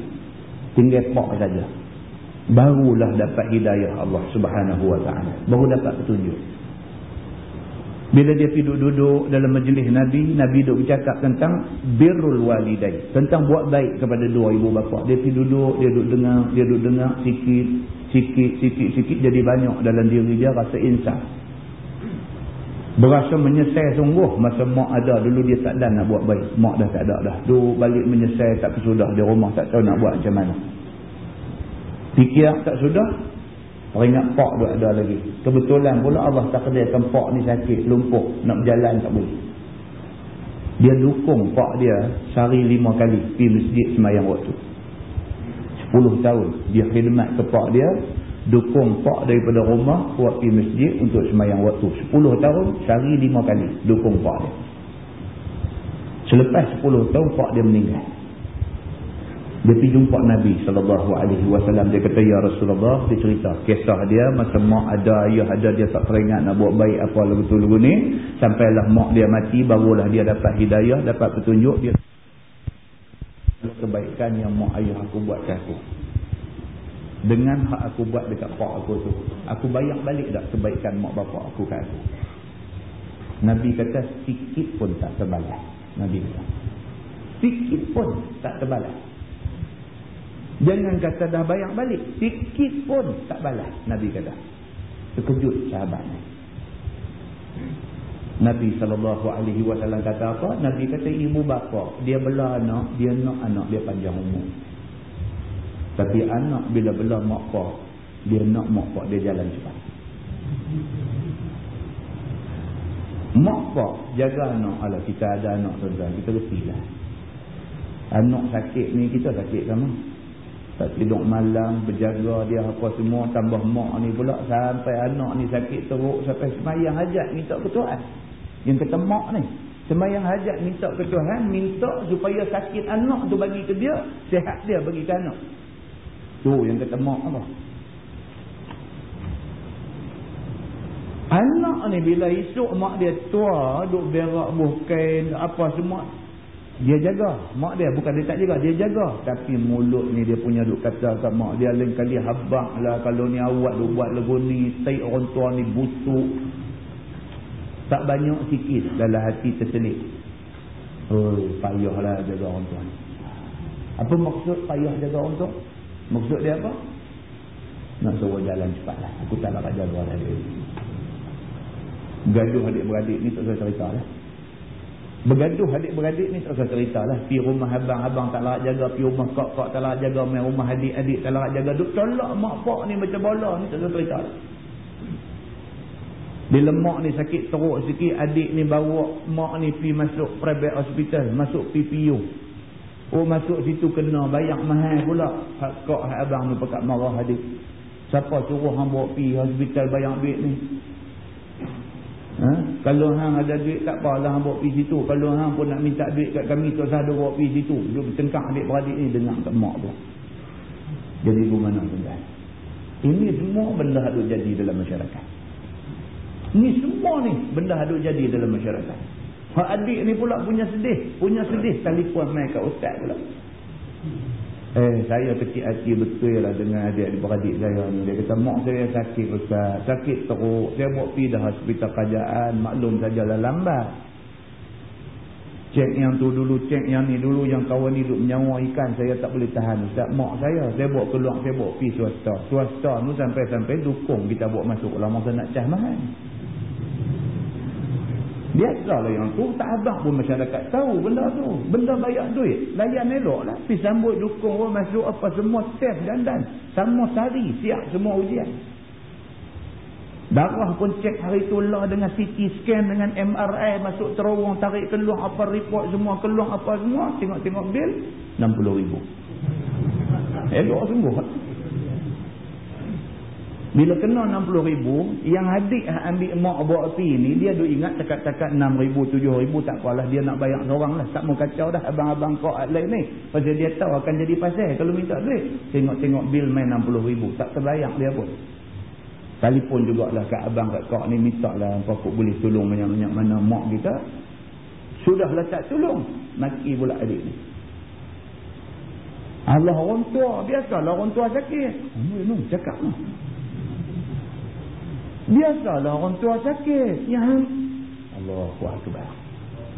Speaker 1: Tinggal pak saja barulah dapat hidayah Allah subhanahu wa ta'ala. Baru dapat petunjuk. Bila dia duduk-duduk dalam majlis Nabi Nabi duduk bercakap tentang birrul walidai tentang buat baik kepada dua ibu bapa. Dia duduk dia duduk dengar dia duduk dengar sikit sikit sikit sikit jadi banyak dalam diri dia rasa insaf. Berasa menyesal sungguh masa mak ada. Dulu dia tak dan nak buat baik. Mak dah tak ada dah. Duduk balik menyesal tak kesudah di rumah tak tahu nak buat macam mana Fikir tak sudah, peringat pak dia ada lagi. Kebetulan pula Allah takdirkan pak ni sakit, lumpuh, nak berjalan tak boleh. Dia dukung pak dia sehari lima kali pergi masjid semayang waktu. Sepuluh tahun dia khidmat ke pak dia, dukung pak daripada rumah buat pergi masjid untuk semayang waktu. Sepuluh tahun sehari lima kali dukung pak dia. Selepas sepuluh tahun pak dia meninggal. Dia pergi jumpa Nabi SAW. Dia kata, Ya Rasulullah, dia cerita. Kisah dia, masa mak ada, ayah ada, dia tak teringat nak buat baik apa lagu-lagu ni. Sampailah mak dia mati, barulah dia dapat hidayah, dapat petunjuk. Dia kebaikan yang mak ayah aku buat ke aku. Dengan hak aku buat dekat pak aku tu. Aku bayar balik tak kebaikan mak bapak aku ke aku. Nabi kata, sikit pun tak terbalas. Nabi kata. Sikit pun tak terbalas. Jangan kata dah bayar balik. Sikit pun tak balas. Nabi kata. Terkejut sahabat ni. Nabi SAW kata apa? Nabi kata ibu bapa. Dia bela anak. Dia nak anak dia panjang umur. Tapi anak bila bela mak pak. Dia nak mak pak dia jalan cepat. Mak pak jaga anak. Alah kita ada anak tuan-tuan. Kita reti lah. Anak sakit ni kita sakit sama tak tidur malam, berjaga dia apa semua, tambah mak ni pula sampai anak ni sakit teruk, sampai semayang hajat minta ke Tuhan. Yang kata mak ni, semayang hajat minta ke Tuhan, minta supaya sakit anak tu bagi ke dia, sehat dia bagi ke anak. Tu yang kata mak apa? Anak ni bila esok mak dia tua, duk berak buh kain, apa semua, dia jaga. Mak dia bukan dia tak jaga dia jaga. Tapi mulut ni dia punya duk kata kat mak dia lain kali habak lah kalau ni awak duk buat lagu ni taik orang tua ni busuk. Tak banyak sikit dalam hati terselit. Oh payahlah jaga orang tua ni. Apa maksud payah jaga orang tua? Maksud dia apa? Nak suruh jalan cepat lah. Aku tak nak jaga lah dia gaduh adik-beradik ni tak usah cerita lah Bergaduh adik-beradik ni tak cerita lah. Pi rumah abang-abang tak larat jaga. Pi rumah kak-kak tak larat jaga. Main rumah adik-adik tak larat jaga. Duk tolak mak pak ni macam bola ni tak cerita lah. Bila mak ni sakit teruk sikit. Adik ni bawa mak ni pi masuk private hospital. Masuk PPU. Oh masuk situ kena bayar mahal pula. Kak hak abang ni pekat marah adik. Siapa suruh hang bawa pi hospital bayar duit ni? Ha? Kalau hang ada duit tak apalah hang bawa pergi situ. Kalau hang pun nak minta duit kat kami tak usah bawa pergi situ. Duduk bertengkar adik-beradik ni dengar kat mak tu. Jadi bagaimana tuan Ini semua benda ada jadi dalam masyarakat. Ini semua ni benda ada jadi dalam masyarakat. Hak adik ni pula punya sedih. Punya sedih telefon main kat ustaz pula. Eh, saya kecil hati betul lah dengan adik-beradik saya ni. Dia kata, mak saya sakit Ustaz. Sakit teruk. Saya buat pergi dah hospital kerajaan. Maklum sajalah lambat. Cek yang tu dulu, cek yang ni dulu. Yang kawan ni duduk menyawa ikan. Saya tak boleh tahan Ustaz. Mak saya, saya buat keluar, saya buat pergi swasta. Swasta tu sampai-sampai dukung kita buat masuk. Kalau masa nak cah mahal. Biasalah yang tu tak abang pun masyarakat tahu benda tu. Benda bayar duit. Layan elok lah. Pergi sambut dukung orang masuk apa semua test dan dan. Sama sehari siap semua ujian. Darah pun cek hari tu lah dengan CT scan dengan MRI masuk terowong tarik keluar apa report semua keluar apa semua. Tengok-tengok bil RM60,000. Elok semua. Bila kena RM60,000, yang adik ambil mak bawa api ni, dia duk ingat cakap-cakap RM6,000, RM7,000, tak apalah. Dia nak bayar seorang lah. Tak mau kacau dah abang-abang kau lain ni. Pasal dia tahu akan jadi pasal kalau minta duit. Tengok-tengok bil main RM60,000. Tak terbayang dia pun. Telefon jugalah kat abang kat kau ni, minta lah apa boleh tolong banyak-banyak mana mak kita. Sudahlah tak tolong. Maki pula adik ni. Allah orang tua. Biasalah orang tua sakit. Oh, cakap lah. Biasalah orang tua sakit. Yang Allahu Akbar.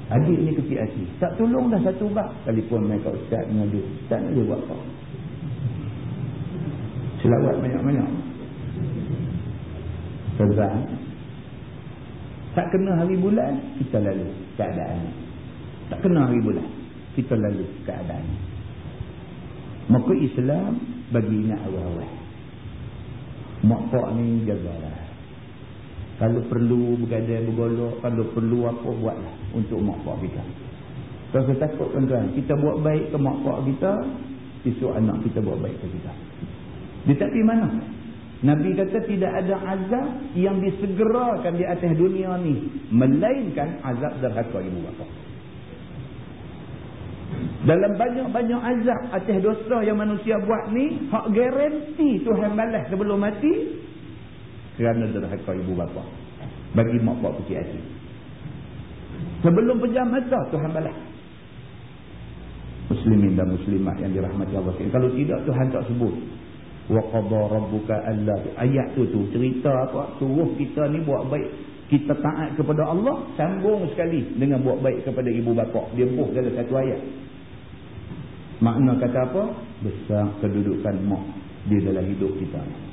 Speaker 1: Adik ni kecil hati. Tak tolong dah satu bak. Telefon mereka ustaz dengan dia. Ustaz nak dia buat apa? Selawat banyak-banyak. Sebab tak kena hari bulan, kita lalu keadaan. Tak kena hari bulan, kita lalu keadaan. Maka Islam bagi ingat awal-awal. Mak pak ni jagalah. Kalau perlu bergadai bergolok, kalau perlu apa buatlah untuk mak pak kita. Kalau kita takut tuan-tuan, kita buat baik ke mak pak kita, esok anak kita buat baik ke kita. Dia tak pergi mana? Nabi kata tidak ada azab yang disegerakan di atas dunia ni. Melainkan azab derhaka ibu bapa. Dalam banyak-banyak azab atas dosa yang manusia buat ni, hak garanti Tuhan balas sebelum mati, kerana derhaka ibu bapa. Bagi mak bapak kecil hati. Sebelum pejam mata Tuhan balas. Muslimin dan muslimat yang dirahmati Allah kalau tidak Tuhan tak sebut. Wa qadha rabbuka alla ayat tu tu cerita apa? Suruh kita ni buat baik. Kita taat kepada Allah sambung sekali dengan buat baik kepada ibu bapa. Dia buh dalam satu ayat. Makna kata apa? Besar kedudukan mak di dalam hidup kita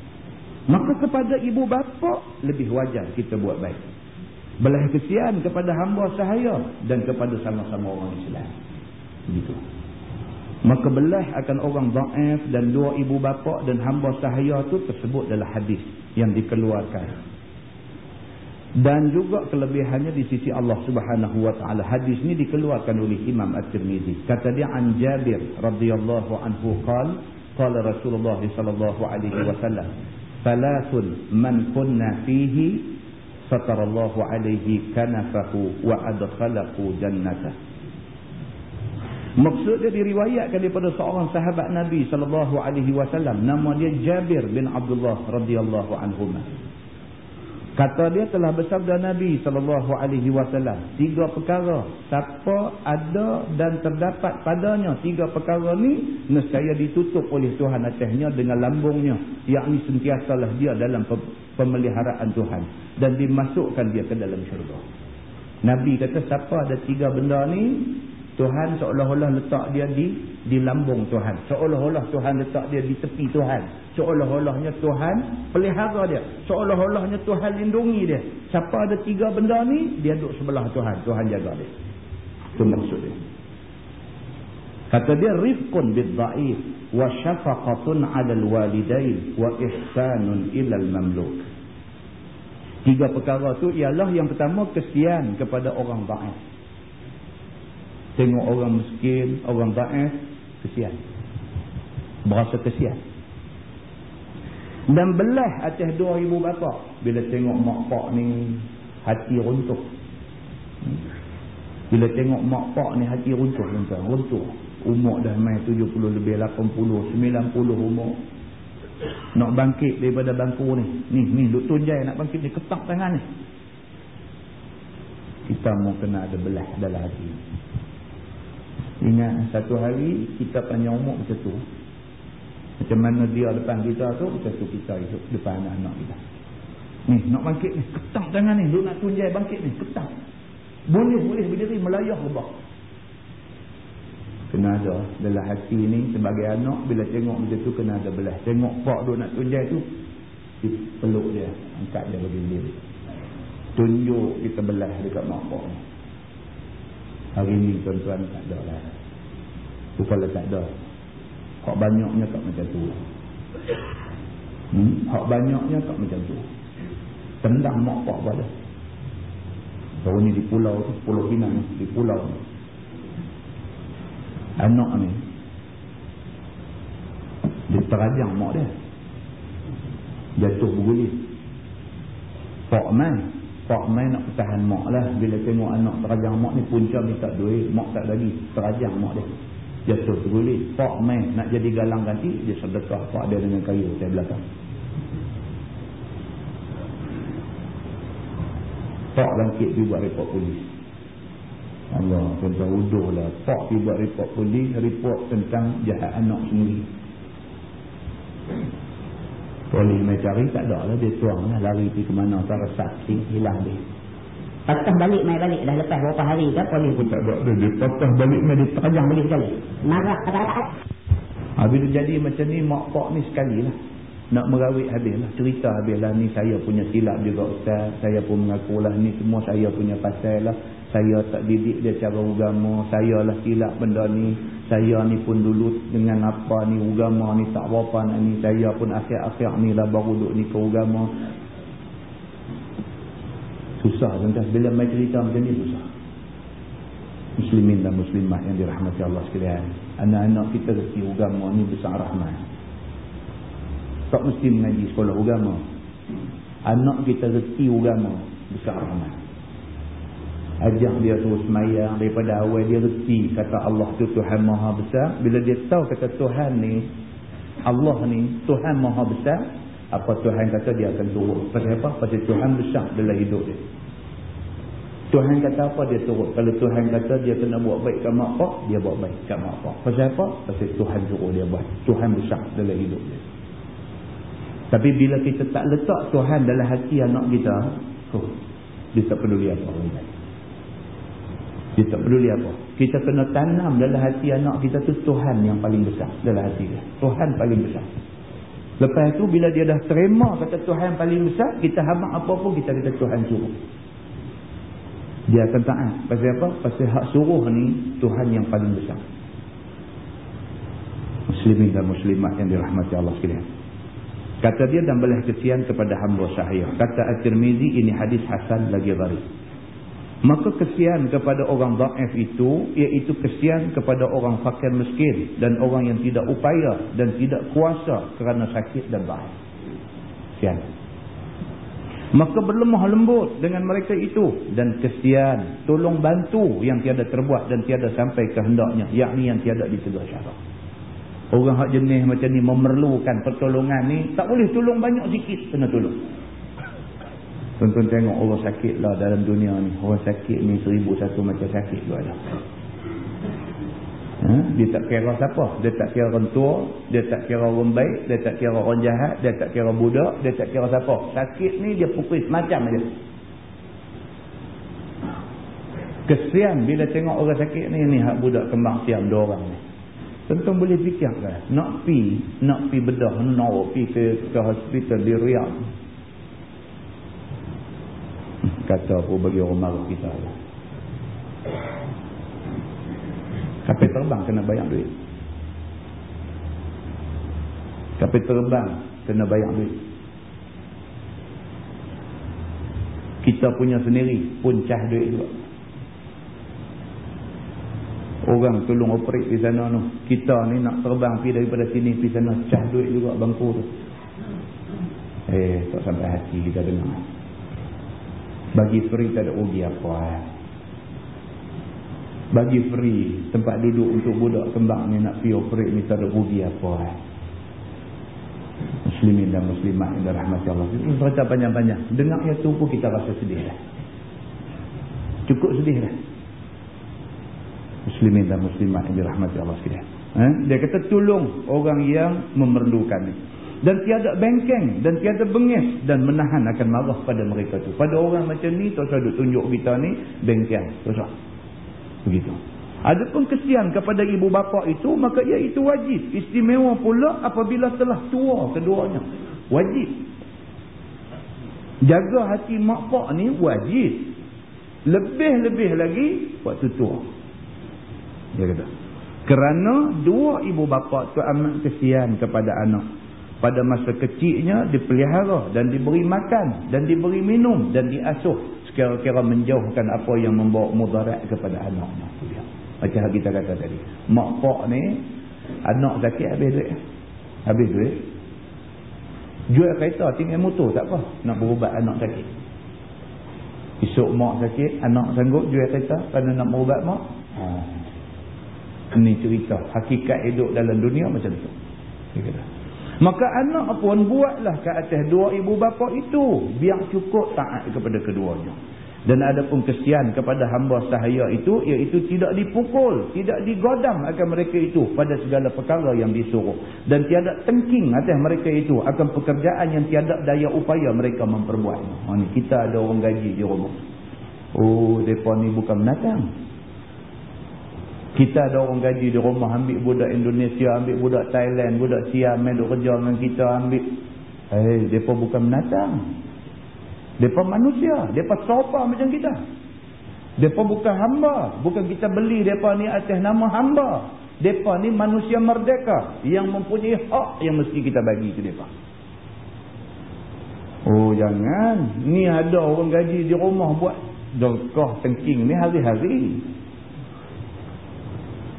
Speaker 1: Maka kepada ibu bapa lebih wajar kita buat baik. Belah kesian kepada hamba sahaya dan kepada sama-sama orang Islam. Begitu. Maka belah akan orang da'if dan dua ibu bapa dan hamba sahaya itu tersebut dalam hadis yang dikeluarkan. Dan juga kelebihannya di sisi Allah subhanahu wa ta'ala. Hadis ini dikeluarkan oleh Imam At-Tirmidhi. Kata dia an Jabir radhiyallahu anhu qal, qala Rasulullah sallallahu alaihi wasallam, Salasun man kunna fihi satarallahu alaihi kanafahu wa adkhalahu jannata. Maksud dia diriwayatkan daripada seorang sahabat Nabi sallallahu alaihi wasallam nama dia Jabir bin Abdullah radhiyallahu anhu. Kata dia telah bersabda Nabi SAW. Tiga perkara. Siapa ada dan terdapat padanya tiga perkara ni. Nescaya ditutup oleh Tuhan atasnya dengan lambungnya. Yang ini sentiasalah dia dalam pemeliharaan Tuhan. Dan dimasukkan dia ke dalam syurga. Nabi kata siapa ada tiga benda ni. Tuhan seolah-olah letak dia di di lambung Tuhan. Seolah-olah Tuhan letak dia di tepi Tuhan. Seolah-olahnya Tuhan pelihara dia. Seolah-olahnya Tuhan lindungi dia. Siapa ada tiga benda ni, dia duduk sebelah Tuhan. Tuhan jaga dia. Itu maksud dia. Kata dia, Rifkun bid'a'if wa syafaqatun alal walidain wa ihsanun ilal mamluk. Tiga perkara tu ialah yang pertama kesian kepada orang ba'if. Tengok orang miskin, orang ba'if, kesian. Berasa kesian. Dan belah atas dua ibu bapa. Bila tengok mak pak ni, hati runtuh. Bila tengok mak pak ni, hati runtuh. Runtuh. runtuh. Umur dah main 70 lebih, 80, 90 umur. Nak bangkit daripada bangku ni. Ni, ni, Duk Tunjai nak bangkit ni. Ketak tangan ni. Kita mau kena ada belah dalam hati. Ingat satu hari kita panjang umur macam tu. Macam mana dia depan kita tu, macam tu kita hidup depan anak-anak kita. Ni, nak bangkit ni. Ketak tangan ni. Duk nak tunjai bangkit ni. Ketak. Boleh-boleh berdiri melayah lebah. Kena ada dalam hati ni sebagai anak bila tengok macam tu kena ada belah. Tengok pak duk nak tunjai tu, peluk dia. Angkat dia berdiri. Tunjuk kita belah dekat mak pak ni. Hari ni tuan-tuan tak ada lah. Bukanlah tak ada. Hak banyaknya tak macam tu. Hmm? Hak banyaknya tak macam tu. Tendang mak pak pada. Baru ni di pulau tu, pulau Pinang di pulau ni. Anak ni. Dia terajang mak dia. Jatuh bergulir. Pak main. Pak main nak pertahan mak lah. Bila tengok anak terajang mak ni punca minta duit. Mak tak lagi. Terajang mak dia. Jatuh tergulit. Pak main nak jadi galang ganti. Dia sedekah pak dia dengan kayu saya belakang. Pak bangkit pergi buat report polis. Allah tuan-tuan uduh lah. Pak pergi buat report polis. Report tentang jahat anak sendiri. Polis mai cari tak ada lah dia tuang lah lari pergi ke mana antara saksi hilang dia.
Speaker 2: Patah balik mai balik dah lepas berapa hari ke polis
Speaker 1: pun tak ada dia patah balik mai dia terjang balik sekali.
Speaker 2: Marah kata-kata.
Speaker 1: Habis tu jadi macam ni mak pak ni sekali lah. Nak merawit habis lah. Cerita habis lah ni saya punya silap juga Ustaz. Saya pun mengaku lah ni semua saya punya pasal lah. Saya tak didik dia cara agama. Saya lah silap benda ni saya ni pun dulu dengan apa ni agama ni tak apa nak ni saya pun akhir-akhir ni lah baru duduk ni ke agama susah tuan bila main cerita macam ni susah. Muslimin dan muslimah yang dirahmati Allah sekalian. Anak-anak kita reti agama ni besar rahmat. Tak mesti mengaji sekolah agama. Anak kita reti agama besar rahmat. Ajak dia terus semayang daripada awal dia reti kata Allah tu Tuhan Maha Besar. Bila dia tahu kata Tuhan ni Allah ni Tuhan Maha Besar apa Tuhan kata dia akan turun pasal apa? pasal Tuhan besar dalam hidup dia Tuhan kata apa dia turun kalau Tuhan kata dia kena buat baik kat mak pak dia buat baik kat mak pak pasal apa? pasal Tuhan suruh dia buat Tuhan besar dalam hidup dia tapi bila kita tak letak Tuhan dalam hati anak kita oh, dia tak peduli apa orang dia tak peduli apa. Kita kena tanam dalam hati anak kita tu Tuhan yang paling besar dalam hati dia. Tuhan paling besar. Lepas tu bila dia dah terima kata Tuhan paling besar, kita habang apa pun kita kata Tuhan suruh. Dia akan taat. Pasal apa? Pasal hak suruh ni Tuhan yang paling besar. Muslimin dan muslimat yang dirahmati Allah sekalian. Kata dia dan belah kesian kepada hamba sahaya. Kata At-Tirmizi ini hadis Hasan lagi gharib. Maka kesian kepada orang da'if itu, iaitu kesian kepada orang fakir miskin dan orang yang tidak upaya dan tidak kuasa kerana sakit dan baik. Kesian. Maka berlemah lembut dengan mereka itu dan kesian, tolong bantu yang tiada terbuat dan tiada sampai kehendaknya, yakni yang tiada ditegak syarat. Orang hak jenis macam ni memerlukan pertolongan ni, tak boleh tolong banyak sikit, kena tolong. Tuan-tuan tengok orang sakit lah dalam dunia ni. Orang sakit ni seribu satu macam sakit tu ada. Ha? Dia tak kira siapa. Dia tak kira orang tua. Dia tak kira orang baik. Dia tak kira orang jahat. Dia tak kira budak. Dia tak kira siapa. Sakit ni dia pukul semacam aja. Kesian bila tengok orang sakit ni. Ni hak budak kembang siam dua orang ni. Tentu boleh fikir lah. Nak pi, nak pi bedah. Nak pi ke, ke hospital di Riyadh kata apa bagi marah kita. Kapal terbang kena bayar duit. Kapal terbang kena bayar duit. Kita punya sendiri pun cah duit juga. Orang tolong operate di sana tu. Kita ni nak terbang pergi daripada sini pergi sana cah duit juga bangku tu. Eh tak sampai hati kita dengar bagi free tak ada rugi apa eh. Bagi free tempat duduk untuk budak kembang ni nak pergi operate ni tak ada rugi apa eh. Muslimin dan muslimat yang dirahmati Allah. Cerita panjang-panjang. Dengar yang tu pun kita rasa sedih lah. Cukup sedih lah. Muslimin dan muslimat yang dirahmati Allah sekalian. Eh? Dia kata tolong orang yang memerlukan ni dan tiada bengkeng dan tiada bengis dan menahan akan marah pada mereka tu. Pada orang macam ni tak usah tunjuk kita ni bengkeng. Tak usah. Begitu. Adapun kesian kepada ibu bapa itu maka ia itu wajib. Istimewa pula apabila telah tua keduanya. Wajib. Jaga hati mak pak ni wajib. Lebih-lebih lagi waktu tua. Dia kata. Kerana dua ibu bapa tu amat kesian kepada anak pada masa kecilnya dipelihara dan diberi makan dan diberi minum dan diasuh sekira-kira menjauhkan apa yang membawa mudarat kepada anaknya. Macam kita kata tadi. Mak pak ni anak sakit habis duit? Habis duit? Jual kereta tinggal motor tak apa. Nak berubat anak sakit. Esok mak sakit anak sanggup jual kereta kerana nak berubat mak? Ha. ini cerita. Hakikat hidup dalam dunia macam tu. Dia kata Maka anak pun buatlah ke atas dua ibu bapa itu. Biar cukup taat kepada keduanya. Dan ada pun kesian kepada hamba sahaya itu. Iaitu tidak dipukul. Tidak digodam akan mereka itu. Pada segala perkara yang disuruh. Dan tiada tengking atas mereka itu. Akan pekerjaan yang tiada daya upaya mereka memperbuat. Ni, kita ada orang gaji di rumah. Oh, mereka ni bukan menatang. Kita ada orang gaji di rumah ambil budak Indonesia, ambil budak Thailand, budak Siam, main duk kerja dengan kita ambil. Eh, hey, depa bukan menatang. Depa manusia, depa sopa macam kita. Depa bukan hamba, bukan kita beli depa ni atas nama hamba. Depa ni manusia merdeka yang mempunyai hak yang mesti kita bagi ke depa. Oh jangan, ni ada orang gaji di rumah buat dokah tengking ni hari-hari.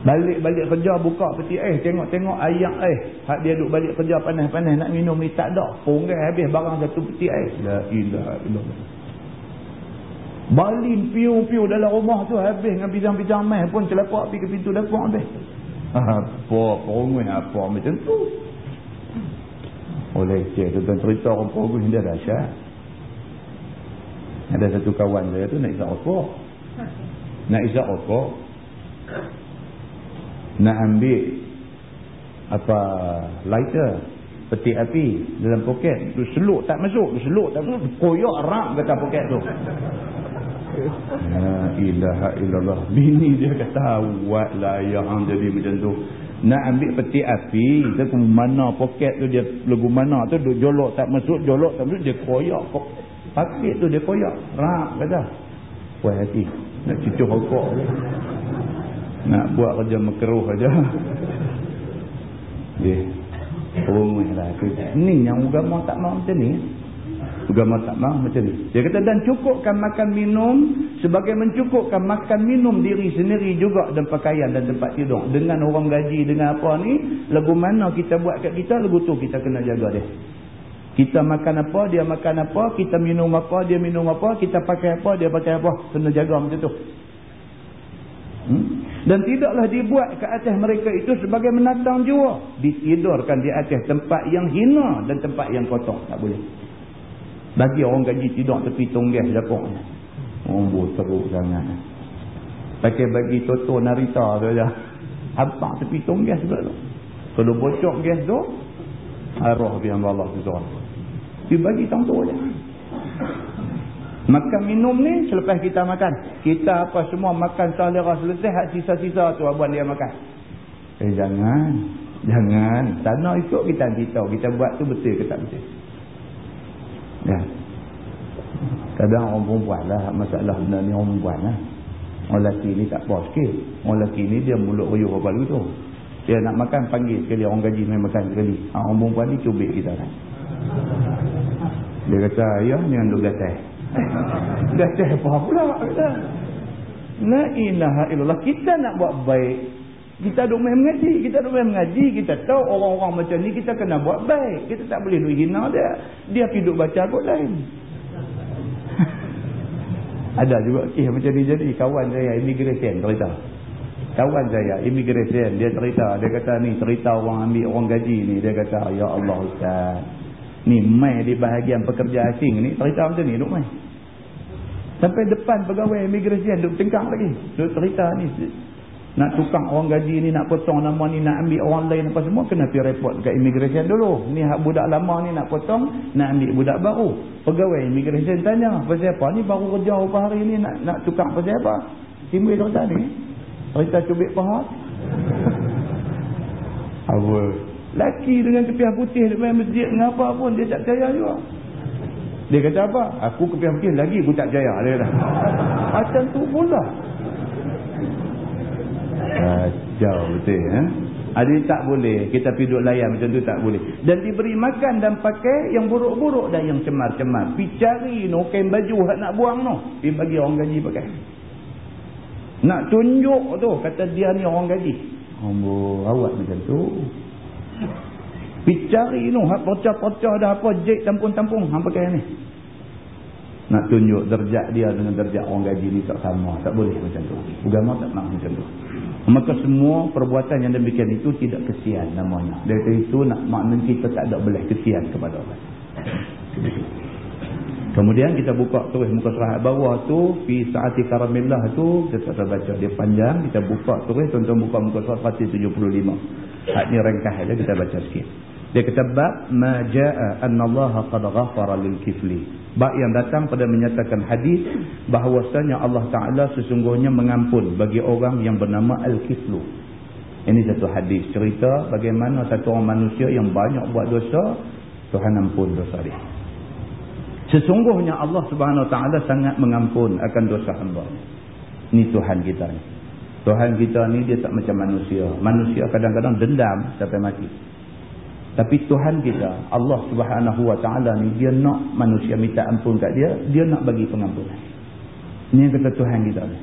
Speaker 1: Balik-balik kerja buka peti air. Tengok-tengok ayak air. Hak dia duduk balik kerja panas-panas nak minum ni tak ada. Punggai habis barang satu peti air. La ilah ilah. Balin piu-piu dalam rumah tu habis dengan bidang-bidang meh pun celapak pergi ke pintu dapur habis. Apa perungui apa macam tu. Oleh cik tu cerita orang perungui dia dahsyat. Ada satu kawan saya tu nak isap rokok. Nak isap rokok nak ambil apa lighter peti api dalam poket tu seluk tak masuk tu seluk tak masuk koyak rak kata poket tu. La ilaha illallah. Bini dia kata buat yang jadi macam tu. Nak ambil peti api ke mana poket tu dia lagu mana tu duk jolok tak masuk jolok tak masuk dia koyak paket tu dia koyak rak kata. Puas hati. Nak cucuk rokok nak buat kerja makruh aja. Dia rumah lah. Ni yang agama tak mau macam ni. Agama tak mau macam ni. Dia kata dan cukupkan makan minum sebagai mencukupkan makan minum diri sendiri juga dan pakaian dan tempat tidur. Dengan orang gaji dengan apa ni, lagu mana kita buat kat kita, lagu tu kita kena jaga dia. Kita makan apa, dia makan apa, kita minum apa, dia minum apa, kita pakai apa, dia pakai apa. Kena jaga macam tu. Hmm? Dan tidaklah dibuat ke atas mereka itu sebagai menatang jua. Ditidurkan di atas tempat yang hina dan tempat yang kotor. Tak boleh. Bagi orang gaji tidur tepi tonggah dapur. Umbu teruk sangat. Pakai bagi toto narita tu je. Hampak tepi tonggah juga tu. Kalau bocok gas tu, arwah biar Allah tu. Dia bagi tang tu je. Makan minum ni selepas kita makan. Kita apa semua makan selera selesai, hak sisa-sisa tu abang dia makan. Eh jangan. Jangan. Tak nak ikut kita nanti tahu. Kita buat tu betul ke tak betul. Ya. Kadang orang perempuan lah masalah benda ni orang perempuan lah. Orang lelaki ni tak puas sikit. Orang lelaki ni dia mulut ruyuh apa lalu tu. Dia nak makan panggil sekali orang gaji main makan sekali. Orang perempuan ni cubit kita kan. Dia kata ayah ni anduk gatai. Gatai apa pula kata. La ilaha illallah. Kita nak buat baik. Kita duduk main mengaji. Kita duduk main mengaji. Kita tahu orang-orang macam ni kita kena buat baik. Kita tak boleh duduk hina dia. Dia pergi baca kot lain. Ada juga kisah macam ni jadi. Kawan saya immigration cerita. Kawan saya immigration. Dia cerita. Dia kata ni cerita orang ambil orang gaji ni. Dia kata ya Allah Ustaz. Ni mai di bahagian pekerja asing ni. Cerita macam ni duduk mai. Sampai depan pegawai immigration duduk tengkang lagi. Duduk cerita ni. Nak tukang orang gaji ni, nak potong nama ni, nak ambil orang lain apa semua, kena pergi report dekat immigration dulu. Ni hak budak lama ni nak potong, nak ambil budak baru. Pegawai immigration tanya, pasal apa? Ni baru kerja apa hari ni, nak nak tukang pasal apa? Timbul cerita ni. Cerita cubit pahat. Apa? Laki dengan kepiah putih di masjid dengan apa pun, dia tak percaya juga. Dia kata apa? Aku kepiah putih lagi aku tak percaya. Dia kata. Macam tu pula. Kacau betul ya. Ada tak boleh. Kita pergi duduk layan macam tu tak boleh. Dan diberi makan dan pakai yang buruk-buruk dan yang cemar-cemar. Pergi cari no, kain baju nak buang no. Pergi bagi orang gaji pakai. Nak tunjuk tu. Kata dia ni orang gaji. Ambo, awak macam tu. Pergi cari no. Hak percah-percah dah apa. Jek tampung-tampung. Hang pakai ni. Nak tunjuk derjat dia dengan derjat orang gaji ni tak sama. Tak boleh macam tu. Agama tak nak macam tu. Maka semua perbuatan yang demikian itu tidak kesian namanya. Dari itu nak makna kita tak ada boleh kesian kepada orang. Kemudian kita buka terus muka surat bawah tu. Fi saati karamillah tu. Kita tak baca dia panjang. Kita buka terus. Tuan-tuan buka muka surat Fatih 75. Hak ni rengkah saja kita baca sikit. Dia kata bab ma jaa anna Allah qad ghafara lil kifli. Bab yang datang pada menyatakan hadis bahawasanya Allah Taala sesungguhnya mengampun bagi orang yang bernama al-kiflu. Ini satu hadis cerita bagaimana satu orang manusia yang banyak buat dosa Tuhan ampun dosa dia. Sesungguhnya Allah Subhanahu Wa Taala sangat mengampun akan dosa hamba. Ini Tuhan kita ni. Tuhan kita ni dia tak macam manusia. Manusia kadang-kadang dendam sampai mati. Tapi Tuhan kita, Allah subhanahu wa ta'ala ni, dia nak manusia minta ampun kat dia, dia nak bagi pengampunan. Ini yang kata Tuhan kita ni.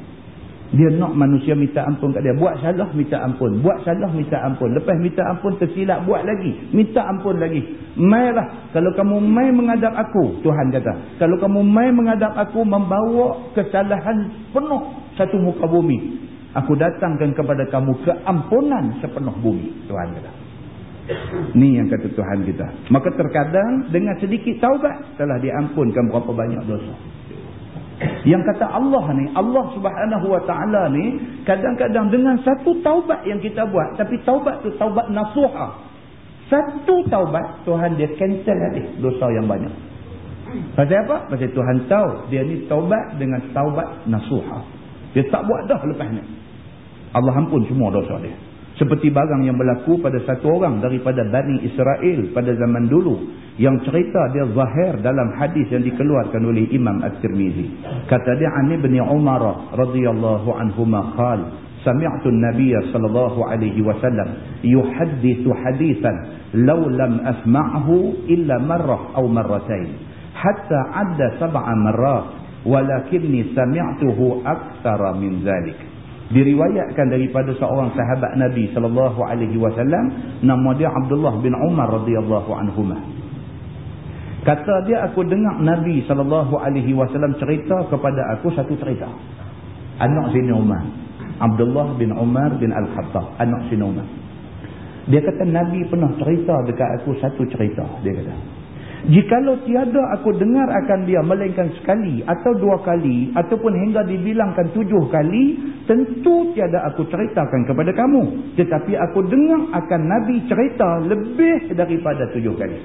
Speaker 1: Dia nak manusia minta ampun kat dia. Buat salah, minta ampun. Buat salah, minta ampun. Lepas minta ampun, tersilap, buat lagi. Minta ampun lagi. Mailah. Kalau kamu mai menghadap aku, Tuhan kata. Kalau kamu mai menghadap aku, membawa kesalahan penuh satu muka bumi. Aku datangkan kepada kamu keampunan sepenuh bumi, Tuhan kata. Ni yang kata Tuhan kita. Maka terkadang dengan sedikit taubat telah diampunkan berapa banyak dosa. Yang kata Allah ni, Allah subhanahu wa ta'ala ni, kadang-kadang dengan satu taubat yang kita buat, tapi taubat tu taubat nasuha. Satu taubat, Tuhan dia cancel habis dosa yang banyak. Pasal apa? Pasal Tuhan tahu, dia ni taubat dengan taubat nasuha. Dia tak buat dah lepas ni. Allah ampun semua dosa dia. Seperti barang yang berlaku pada satu orang daripada Bani Israel pada zaman dulu. Yang cerita dia zahir dalam hadis yang dikeluarkan oleh Imam At-Tirmizi. Kata dia Ani bin Umar radhiyallahu anhuma qal Sami'tu an-nabiy sallallahu alaihi wasallam yuhaddithu hadithan law lam asma'hu illa marrah aw marratain hatta 'adda sab'a marrat walakinni sami'tuhu aktsara min dhalik diriwayatkan daripada seorang sahabat Nabi sallallahu alaihi wasallam nama dia Abdullah bin Umar radhiyallahu anhuma kata dia aku dengar Nabi sallallahu alaihi wasallam cerita kepada aku satu cerita. Anak sini Umar. Abdullah bin Umar bin Al-Khattab. Anak sini Umar. Dia kata Nabi pernah cerita dekat aku satu cerita dia kata Jikalau tiada aku dengar akan dia melainkan sekali atau dua kali ataupun hingga dibilangkan tujuh kali, tentu tiada aku ceritakan kepada kamu. Tetapi aku dengar akan Nabi cerita lebih daripada tujuh kali.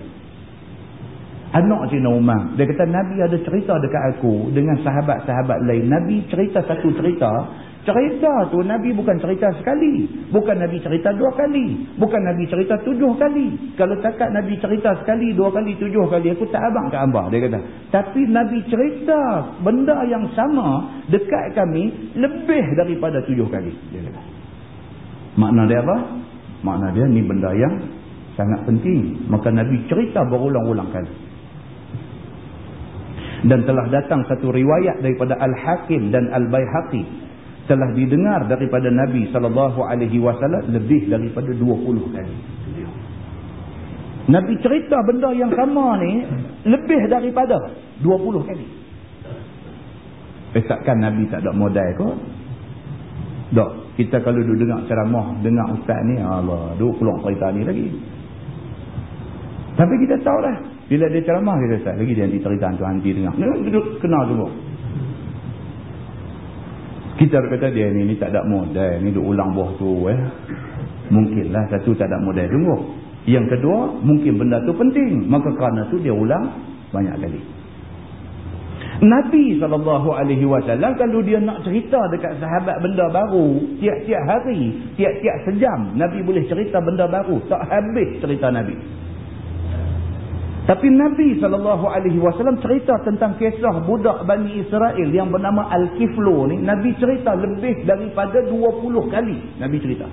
Speaker 1: Anak Cina Umar, dia kata Nabi ada cerita dekat aku dengan sahabat-sahabat lain. Nabi cerita satu cerita, Cerita tu Nabi bukan cerita sekali. Bukan Nabi cerita dua kali. Bukan Nabi cerita tujuh kali. Kalau takat Nabi cerita sekali, dua kali, tujuh kali, aku tak abang ke abah, dia kata. Tapi Nabi cerita benda yang sama dekat kami lebih daripada tujuh kali. Dia kata. Makna dia apa? Makna dia ni benda yang sangat penting. Maka Nabi cerita berulang-ulang kali. Dan telah datang satu riwayat daripada Al-Hakim dan Al-Bayhaqi telah didengar daripada Nabi sallallahu alaihi wasallam lebih daripada 20 kali. Nabi cerita benda yang sama ni lebih daripada 20 kali. Eh takkan Nabi tak ada modal ke? Tak. Kita kalau duduk dengar ceramah, dengar ustaz ni, Allah, duduk keluar cerita ni lagi. Tapi kita tahu lah. Bila dia ceramah, kita ustaz lagi dia nanti cerita tu nanti dengar. Duduk kenal semua. Kita kata dia ni, ni tak ada modal. Ni dia ulang buah tu. Eh. Mungkinlah satu tak ada modal sungguh. Yang kedua, mungkin benda tu penting. Maka kerana tu dia ulang banyak kali. Nabi SAW kalau dia nak cerita dekat sahabat benda baru, tiap-tiap hari, tiap-tiap sejam, Nabi boleh cerita benda baru. Tak habis cerita Nabi. Tapi Nabi SAW cerita tentang kisah budak Bani Israel yang bernama Al-Kiflu ni. Nabi cerita lebih daripada 20 kali. Nabi cerita.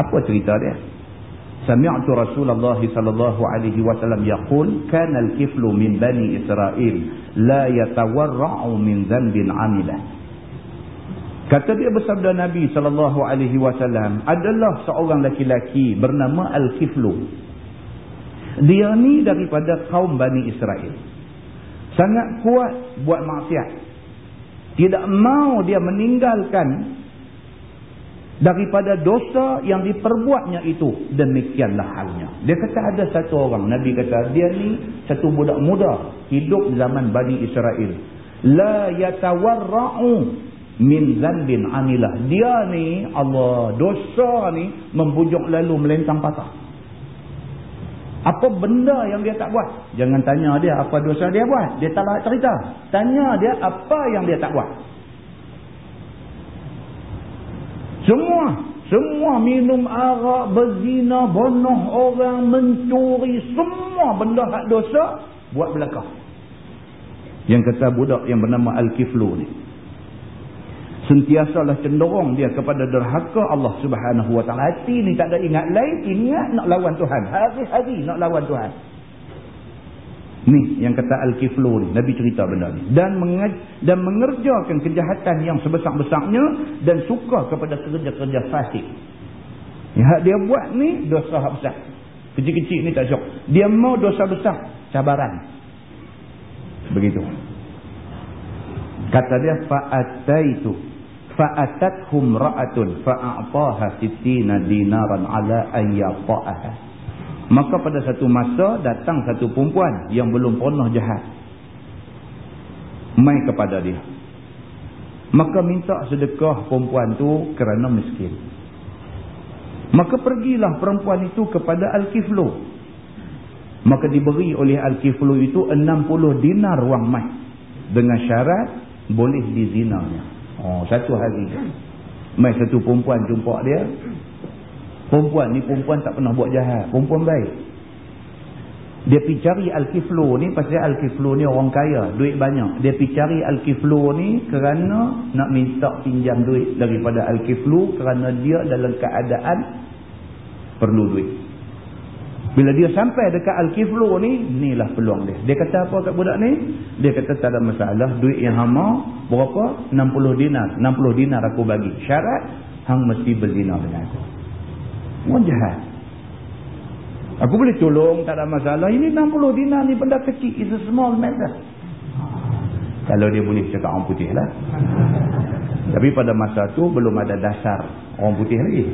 Speaker 1: Apa cerita dia? Sami'atu Rasulullah wasallam yaqul kana al-kiflu min bani Israel la yatawarra'u min dhanbin 'amilah. Kata dia bersabda Nabi wasallam adalah seorang laki-laki bernama Al-Kiflu dia ni daripada kaum Bani Israel. Sangat kuat buat maksiat. Tidak mau dia meninggalkan daripada dosa yang diperbuatnya itu. Demikianlah halnya. Dia kata ada satu orang. Nabi kata dia ni satu budak muda. Hidup zaman Bani Israel. La yatawarra'u min zanbin anilah. Dia ni Allah dosa ni membujuk lalu melentang patah. Apa benda yang dia tak buat? Jangan tanya dia apa dosa dia buat. Dia tak nak cerita. Tanya dia apa yang dia tak buat. Semua. Semua minum arak, berzina, bunuh orang, mencuri. Semua benda hak dosa buat belakang. Yang kata budak yang bernama Al-Kiflu ni sentiasalah cenderung dia kepada derhaka Allah subhanahu wa ta'ala. Hati ni tak ada ingat lain, ingat nak lawan Tuhan. Hari-hari nak lawan Tuhan. Ni yang kata Al-Kiflu ni, Nabi cerita benda ni. Dan, dan mengerjakan kejahatan yang sebesar-besarnya dan suka kepada kerja-kerja fasik. Yang dia buat ni dosa besar. Kecil-kecil ni tak syok. Dia mau dosa besar, cabaran. Begitu. Kata dia, fa'ataitu fa'atathum ra'atun fa'a'taha sittina dinaran ala an yata'aha. Maka pada satu masa datang satu perempuan yang belum pernah jahat. Mai kepada dia. Maka minta sedekah perempuan tu kerana miskin. Maka pergilah perempuan itu kepada Al-Kiflu. Maka diberi oleh Al-Kiflu itu 60 dinar wang mai. Dengan syarat boleh dizinanya Oh, satu hari. Mai satu perempuan jumpa dia. Perempuan ni perempuan tak pernah buat jahat. Perempuan baik. Dia pergi cari Al-Kiflu ni pasal Al-Kiflu ni orang kaya. Duit banyak. Dia pergi cari Al-Kiflu ni kerana nak minta pinjam duit daripada Al-Kiflu kerana dia dalam keadaan perlu duit. Bila dia sampai dekat Al-Kiflu ni, inilah peluang dia. Dia kata apa kat budak ni? Dia kata tak ada masalah. Duit yang hama, berapa? 60 dinar. 60 dinar aku bagi. Syarat, hang mesti berzina dengan aku. Orang jahat. Aku boleh tolong, tak ada masalah. Ini 60 dinar ni benda kecil. It's a small matter. Kalau dia boleh cakap orang putih lah. Tapi pada masa tu belum ada dasar orang putih lagi.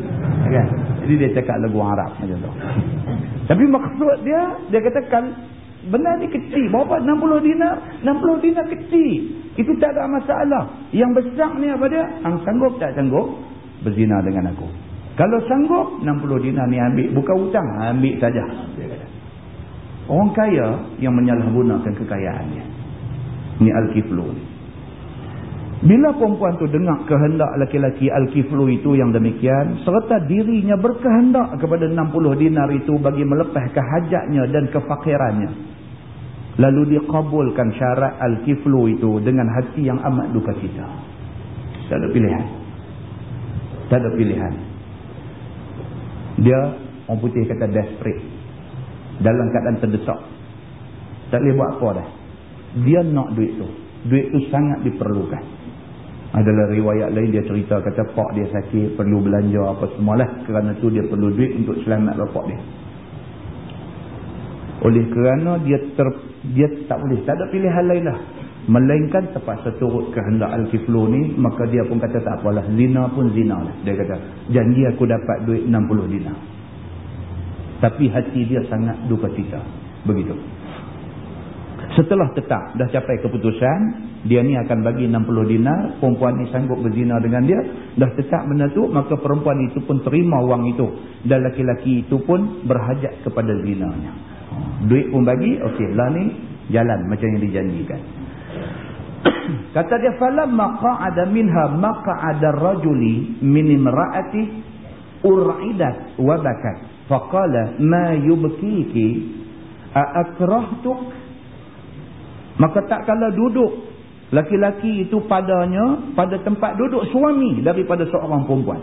Speaker 1: Kan? Jadi dia cakap lagu Arab macam tu. Tapi maksud dia, dia katakan Benda ni kecil. Berapa? 60 dinar? 60 dinar kecil. Itu tak ada masalah. Yang besar ni apa dia? Hang sanggup tak sanggup? Berzina dengan aku. Kalau sanggup, 60 dinar ni ambil. Bukan hutang, ambil saja. Orang kaya yang menyalahgunakan kekayaannya. Ni Al-Kiflu ni. Bila perempuan tu dengar kehendak laki-laki Al-Kiflu itu yang demikian, serta dirinya berkehendak kepada 60 dinar itu bagi melepaskan hajatnya dan kefakirannya. Lalu dikabulkan syarat Al-Kiflu itu dengan hati yang amat duka cita. Tak ada pilihan. Tak ada pilihan. Dia, orang putih kata desperate. Dalam keadaan terdesak. Tak boleh buat apa dah. Dia nak duit tu. Duit tu sangat diperlukan. Adalah riwayat lain dia cerita kata pak dia sakit perlu belanja apa semualah kerana tu dia perlu duit untuk selamat bapak dia. Oleh kerana dia ter, dia tak boleh tak ada pilihan lain lah. Melainkan terpaksa turut kehendak Al-Kiflu ni maka dia pun kata tak apalah zina pun zina lah. Dia kata janji aku dapat duit 60 dinar. Tapi hati dia sangat duka cita. Begitu. Setelah tetap dah capai keputusan, dia ni akan bagi 60 dinar, perempuan ni sanggup berzina dengan dia, dah tetap benda tu, maka perempuan itu pun terima wang itu. Dan laki-laki itu pun berhajat kepada zinanya. Duit pun bagi, okey lah ni jalan macam yang dijanjikan. Kata dia, falam maqa'ada minha maqa'ada rajuli minim ra'ati ur'idat wabakat. Faqala ma yubkiki a'akrahtuk Maka tak kala duduk laki-laki itu padanya pada tempat duduk suami daripada seorang perempuan.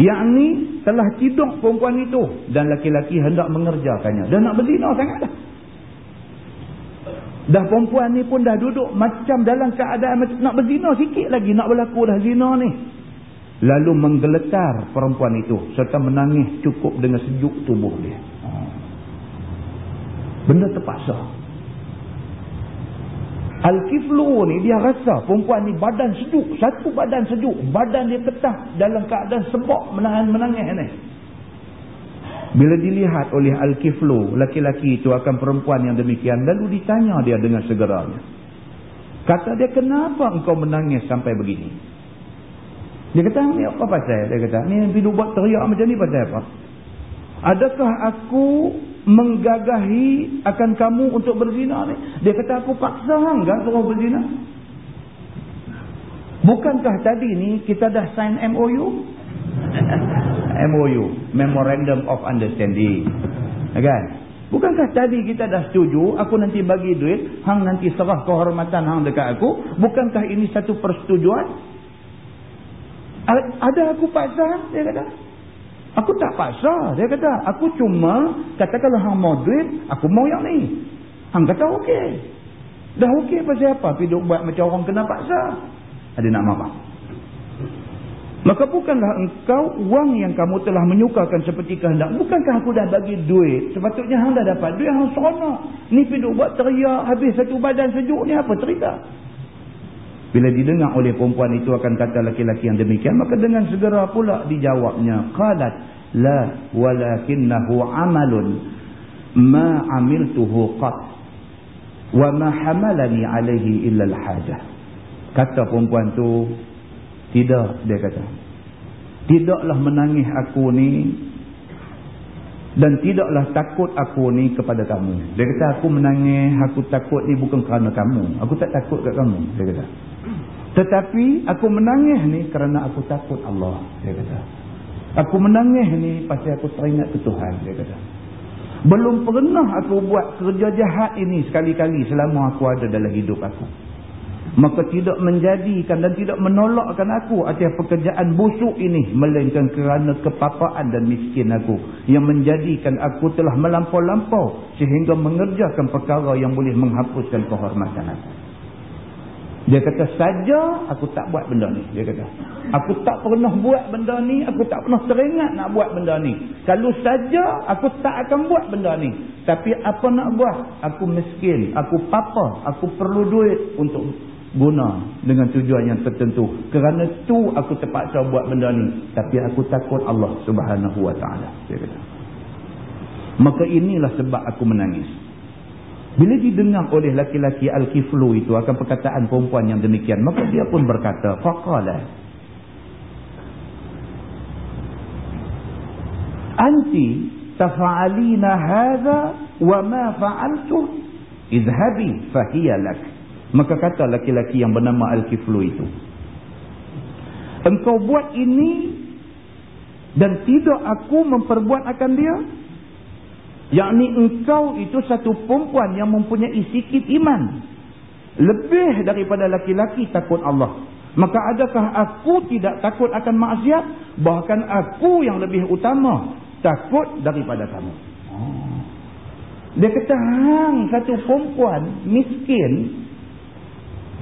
Speaker 1: Yang ni telah tidur perempuan itu dan laki-laki hendak mengerjakannya. Dan nak berzina sangat dah. Dah perempuan ni pun dah duduk macam dalam keadaan macam nak berzina sikit lagi nak berlaku dah zina ni. Lalu menggeletar perempuan itu serta menangis cukup dengan sejuk tubuh dia. Benda terpaksa. Al-Kiflu ni dia rasa perempuan ni badan sejuk. Satu badan sejuk. Badan dia ketah dalam keadaan sebab menahan menangis ni. Bila dilihat oleh Al-Kiflu, laki-laki itu akan perempuan yang demikian. Lalu ditanya dia dengan segeranya. Kata dia, kenapa engkau menangis sampai begini? Dia kata, ni apa pasal? Dia kata, ni yang buat teriak macam ni pasal apa? Adakah aku menggagahi akan kamu untuk berzina ni. Dia kata aku paksa hang kan suruh berzina. Bukankah tadi ni kita dah sign MOU? MOU, Memorandum of Understanding. Kan? Bukankah tadi kita dah setuju, aku nanti bagi duit, hang nanti serah kehormatan hang dekat aku. Bukankah ini satu persetujuan? Ada aku paksa, dia kata. Aku tak paksa. Dia kata, aku cuma kata kalau hang mau duit, aku mau yang ni. Hang kata okey. Dah okey pasal apa? Pergi buat macam orang kena paksa. Ada nak marah. Maka bukanlah engkau wang yang kamu telah menyukakan seperti kehendak. Bukankah aku dah bagi duit? Sepatutnya hang dah dapat duit, hang seronok. Ni pergi buat teriak, habis satu badan sejuk ni apa cerita? Bila didengar oleh perempuan itu akan kata laki-laki yang demikian, maka dengan segera pula dijawabnya. Qalat, la walakinnahu amalun ma amiltuhu qat wa ma hamalani alaihi illa al-hajah. Kata perempuan tu tidak, dia kata. Tidaklah menangis aku ni dan tidaklah takut aku ni kepada kamu. Dia kata aku menangis, aku takut ni bukan kerana kamu. Aku tak takut kat kamu, dia kata. Tetapi aku menangis ni kerana aku takut Allah. Dia kata. Aku menangis ni pasal aku teringat ke Tuhan. Dia kata. Belum pernah aku buat kerja jahat ini sekali-kali selama aku ada dalam hidup aku. Maka tidak menjadikan dan tidak menolakkan aku atas pekerjaan busuk ini. Melainkan kerana kepapaan dan miskin aku. Yang menjadikan aku telah melampau-lampau. Sehingga mengerjakan perkara yang boleh menghapuskan kehormatan aku. Dia kata saja aku tak buat benda ni. Dia kata. Aku tak pernah buat benda ni. Aku tak pernah teringat nak buat benda ni. Kalau saja aku tak akan buat benda ni. Tapi apa nak buat? Aku miskin. Aku papa. Aku perlu duit untuk guna dengan tujuan yang tertentu. Kerana tu aku terpaksa buat benda ni. Tapi aku takut Allah subhanahu wa ta'ala. Dia kata. Maka inilah sebab aku menangis. Bila didengar oleh laki-laki Al-Kiflu itu akan perkataan perempuan yang demikian. Maka dia pun berkata. Faqala. Anti tafa'alina hadha wa ma fa'altuh. Izhabi fahiyalak. Maka kata laki-laki yang bernama Al-Kiflu itu. Engkau buat ini dan tidak aku memperbuat akan dia yakni engkau itu satu perempuan yang mempunyai sikit iman. Lebih daripada laki-laki takut Allah. Maka adakah aku tidak takut akan maksiat? Bahkan aku yang lebih utama takut daripada kamu. Dia kata hang satu perempuan miskin.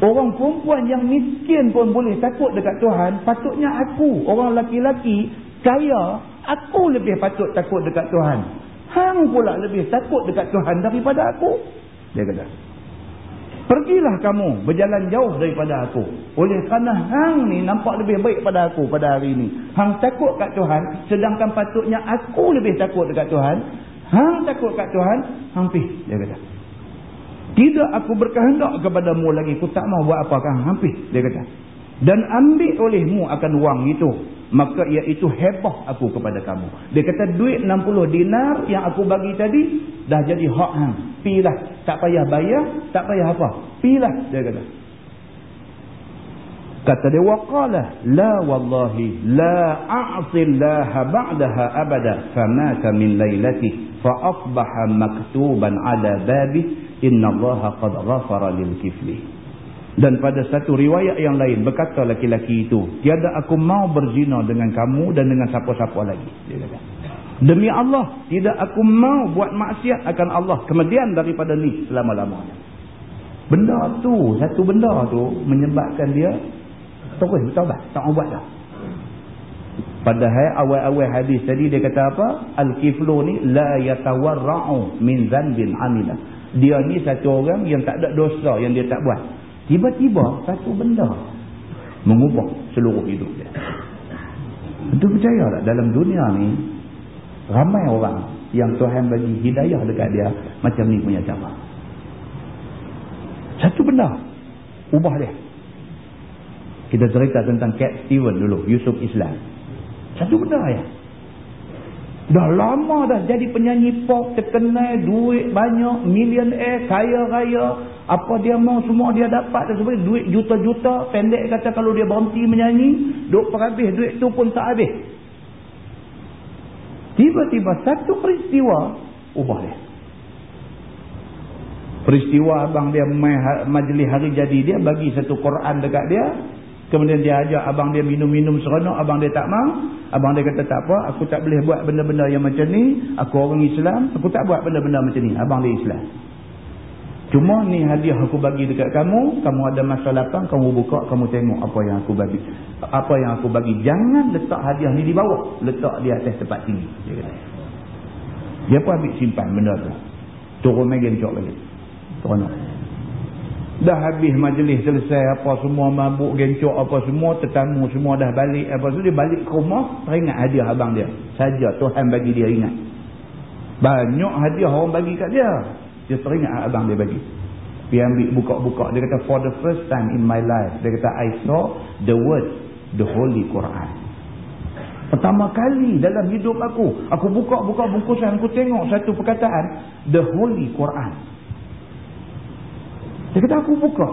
Speaker 1: Orang perempuan yang miskin pun boleh takut dekat Tuhan. Patutnya aku orang laki-laki kaya aku lebih patut takut dekat Tuhan Hang pula lebih takut dekat Tuhan daripada aku. Dia kata. Pergilah kamu berjalan jauh daripada aku. Oleh kerana hang ni nampak lebih baik pada aku pada hari ini. Hang takut kat Tuhan. Sedangkan patutnya aku lebih takut dekat Tuhan. Hang takut kat Tuhan. Hang pergi. Dia kata. Tidak aku berkehendak kepadamu lagi. Aku tak mau buat apa kan. Hang pergi. Dia kata. Dan ambil olehmu akan wang itu maka iaitu hebah aku kepada kamu. Dia kata duit 60 dinar yang aku bagi tadi dah jadi hak hang. Pilah, tak payah bayar, tak payah apa. Pilah dia kata. Kata dia waqala la wallahi la a'sillaha ba'daha abada famata min lailati fa asbaha maktuban ala babi inna allaha qad ghafara lil kifli. Dan pada satu riwayat yang lain berkata laki-laki itu, tiada aku mau berzina dengan kamu dan dengan siapa-siapa lagi. Demi Allah, tidak aku mau buat maksiat akan Allah kemudian daripada ni selama-lamanya. Benda tu, satu benda tu menyebabkan dia terus bertawabat, tak mau buat dah. Padahal awal-awal hadis tadi dia kata apa? Al-kiflu ni la yatawarra'u min zanbin amilah. Dia ni satu orang yang tak ada dosa yang dia tak buat. Tiba-tiba satu benda mengubah seluruh hidup dia. Itu percaya tak dalam dunia ni ramai orang yang Tuhan bagi hidayah dekat dia macam ni punya cara. Satu benda ubah dia. Kita cerita tentang Cat Steven dulu, Yusuf Islam. Satu benda ya. Dah lama dah jadi penyanyi pop, terkenal, duit banyak, millionaire, kaya raya. Apa dia mau semua dia dapat. Sebenarnya duit juta-juta. Pendek kata kalau dia berhenti menyanyi, duk perhabis duit tu pun tak habis. Tiba-tiba satu peristiwa, ubah dia. Peristiwa abang dia ha-, majlis hari jadi dia, bagi satu Quran dekat dia. Kemudian dia ajak abang dia minum-minum seronok, abang dia tak mau. Abang dia kata tak apa, aku tak boleh buat benda-benda yang macam ni. Aku orang Islam, aku tak buat benda-benda macam ni. Abang dia Islam. Cuma ni hadiah aku bagi dekat kamu, kamu ada masa lapang, kamu buka, kamu tengok apa yang aku bagi. Apa yang aku bagi. Jangan letak hadiah ni di bawah, letak di atas tempat tinggi. Dia kata. Dia pun ambil simpan benda tu. Turun lagi, cok lagi. Turun Dah habis majlis selesai apa semua mabuk gencok apa semua tetamu semua dah balik apa semua dia balik ke rumah teringat hadiah abang dia. Saja Tuhan bagi dia ingat. Banyak hadiah orang bagi kat dia. Dia teringat abang dia bagi. Dia ambil buka-buka dia kata for the first time in my life dia kata I saw the word the holy Quran. Pertama kali dalam hidup aku aku buka-buka bungkusan aku tengok satu perkataan the holy Quran. Dia kata aku buka.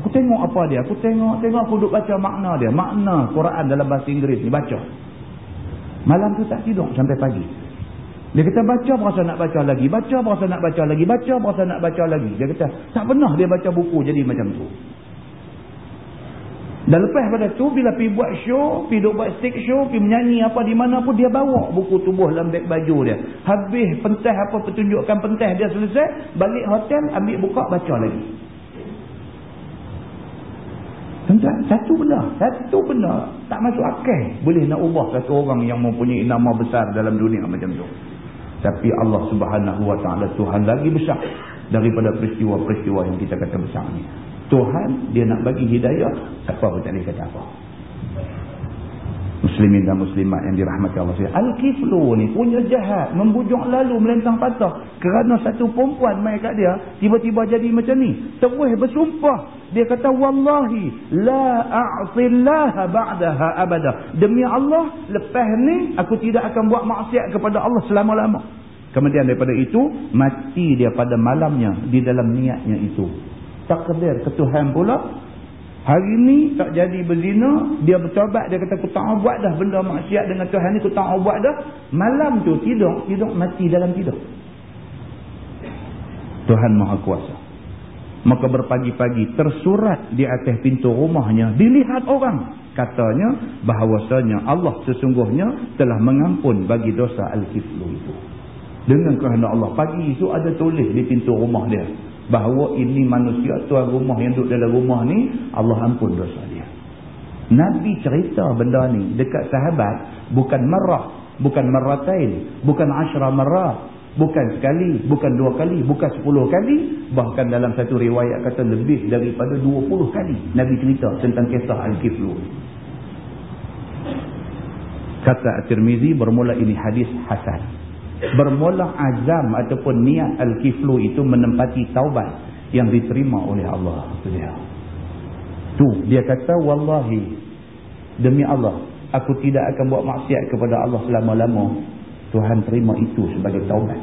Speaker 1: Aku tengok apa dia. Aku tengok, tengok aku duduk baca makna dia. Makna Quran dalam bahasa Inggeris ni. Baca. Malam tu tak tidur sampai pagi. Dia kata baca berasa nak baca lagi. Baca berasa nak baca lagi. Baca berasa nak baca lagi. Dia kata tak pernah dia baca buku jadi macam tu. Dan lepas pada tu bila pergi buat show, pergi buat stage show, pergi menyanyi apa di mana pun dia bawa buku tubuh dalam beg baju dia. Habis pentas apa pertunjukan pentas dia selesai, balik hotel ambil buka baca lagi. Tuan-tuan, satu benda, satu benda tak masuk akal boleh nak ubah satu orang yang mempunyai nama besar dalam dunia macam tu. Tapi Allah Subhanahu Wa Taala Tuhan lagi besar daripada peristiwa-peristiwa yang kita kata besar ni. Tuhan dia nak bagi hidayah siapa pun tak boleh kata apa Muslimin dan muslimat yang dirahmati Allah SWT. Al-Kiflu ni punya jahat. Membujuk lalu melentang patah. Kerana satu perempuan main kat dia. Tiba-tiba jadi macam ni. Terus bersumpah. Dia kata, Wallahi la a'tillaha ba'daha abada. Demi Allah, lepas ni aku tidak akan buat maksiat kepada Allah selama-lama. Kemudian daripada itu, mati dia pada malamnya di dalam niatnya itu. Takdir ketuhan pula Hari ni tak jadi berzina, dia bertobat, dia kata aku tak buat dah benda maksiat dengan Tuhan ni, aku tak buat dah. Malam tu tidur, tidur mati dalam tidur. Tuhan Maha Kuasa. Maka berpagi-pagi tersurat di atas pintu rumahnya, dilihat orang. Katanya bahawasanya Allah sesungguhnya telah mengampun bagi dosa Al-Kiflu itu. Dengan kerana Allah, pagi itu ada tulis di pintu rumah dia bahawa ini manusia tuan rumah yang duduk dalam rumah ni Allah ampun dosa dia. Nabi cerita benda ni dekat sahabat bukan marah bukan maratain bukan asyra marah bukan sekali bukan dua kali bukan sepuluh kali bahkan dalam satu riwayat kata lebih daripada dua puluh kali Nabi cerita tentang kisah Al-Kiflu. Kata At-Tirmizi bermula ini hadis Hasan bermula azam ataupun niat al-kiflu itu menempati taubat yang diterima oleh Allah. Itu dia tu dia kata wallahi demi Allah aku tidak akan buat maksiat kepada Allah selama-lama. Tuhan terima itu sebagai taubat.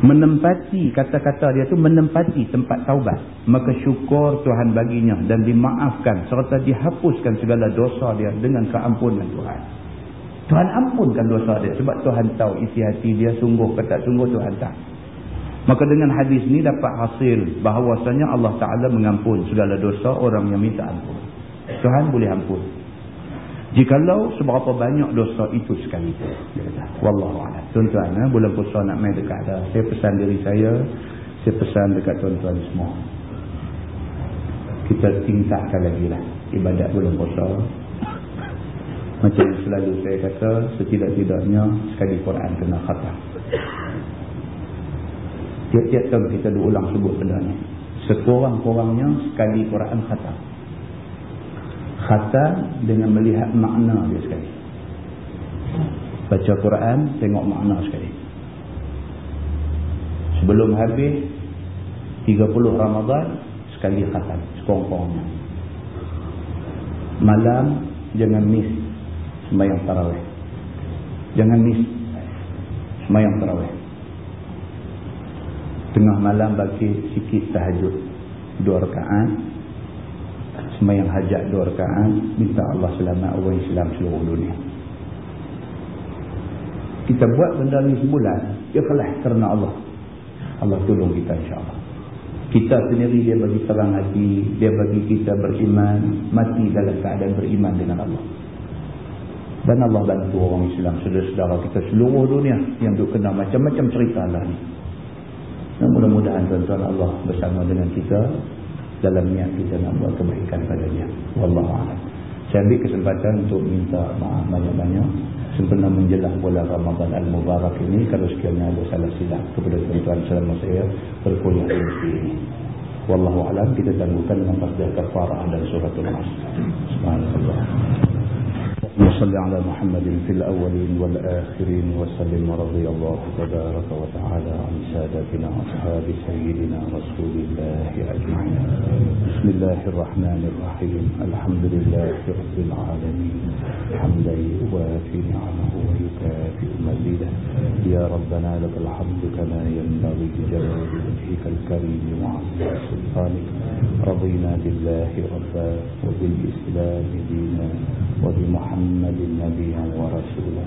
Speaker 1: Menempati kata-kata dia tu menempati tempat taubat. Maka syukur Tuhan baginya dan dimaafkan serta dihapuskan segala dosa dia dengan keampunan Tuhan Tuhan ampunkan dosa dia. Sebab Tuhan tahu isi hati dia sungguh ke tak sungguh Tuhan tak. Maka dengan hadis ni dapat hasil bahawasanya Allah Ta'ala mengampun segala dosa orang yang minta ampun. Tuhan boleh ampun. Jikalau seberapa banyak dosa itu sekali itu. Wallahu'ala. Tuan-tuan, eh, bulan puasa nak main dekat dah. Saya pesan diri saya, saya pesan dekat tuan-tuan semua. Kita tingkatkan lagi lah ibadat bulan puasa. Macam yang selalu saya kata, setidak-tidaknya sekali Quran kena khatam. Tiap-tiap tahun kita diulang sebut benda ni. Sekurang-kurangnya sekali Quran khatam. Khatam dengan melihat makna dia sekali. Baca Quran, tengok makna sekali. Sebelum habis, 30 Ramadhan, sekali khatam. Sekurang-kurangnya. Malam, jangan miss sembahyang tarawih. Jangan miss sembahyang tarawih. Tengah malam bagi sikit tahajud dua rakaat. Sembahyang hajat dua rakaat, minta Allah selamat orang Islam seluruh dunia. Kita buat benda ni sebulan, ikhlas kerana Allah. Allah tolong kita insya-Allah. Kita sendiri dia bagi terang hati, dia bagi kita beriman, mati dalam keadaan beriman dengan Allah. Dan Allah bantu orang Islam, saudara-saudara kita seluruh dunia yang duk kena macam-macam cerita lah ni. Dan mudah-mudahan tuan-tuan Allah bersama dengan kita dalam niat kita nak buat kebaikan pada dia. Wallahu'ala. Saya ambil kesempatan untuk minta maaf banyak-banyak. Sempena menjelang bulan Ramadan Al-Mubarak ini, kalau sekiranya ada salah silap kepada tuan-tuan selama saya berkuliah di negeri ini. Wallahu'alam kita tangguhkan dengan pasal kafarah dan suratul mas. Subhanallah. وصل على محمد في الأولين والآخرين وسلم رضي الله تبارك وتعالى عن سادتنا أصحاب سيدنا رسول الله أجمعين. بسم الله الرحمن الرحيم. الحمد لله رب العالمين. حمدا يوافي نعمه ويكافئ مزيده. يا ربنا لك الحمد كما ينبغي بجلال وجهك الكريم وعظيم سلطانك. رضينا بالله ربا وبالإسلام دينا وبمحمد نبيا ورسولا.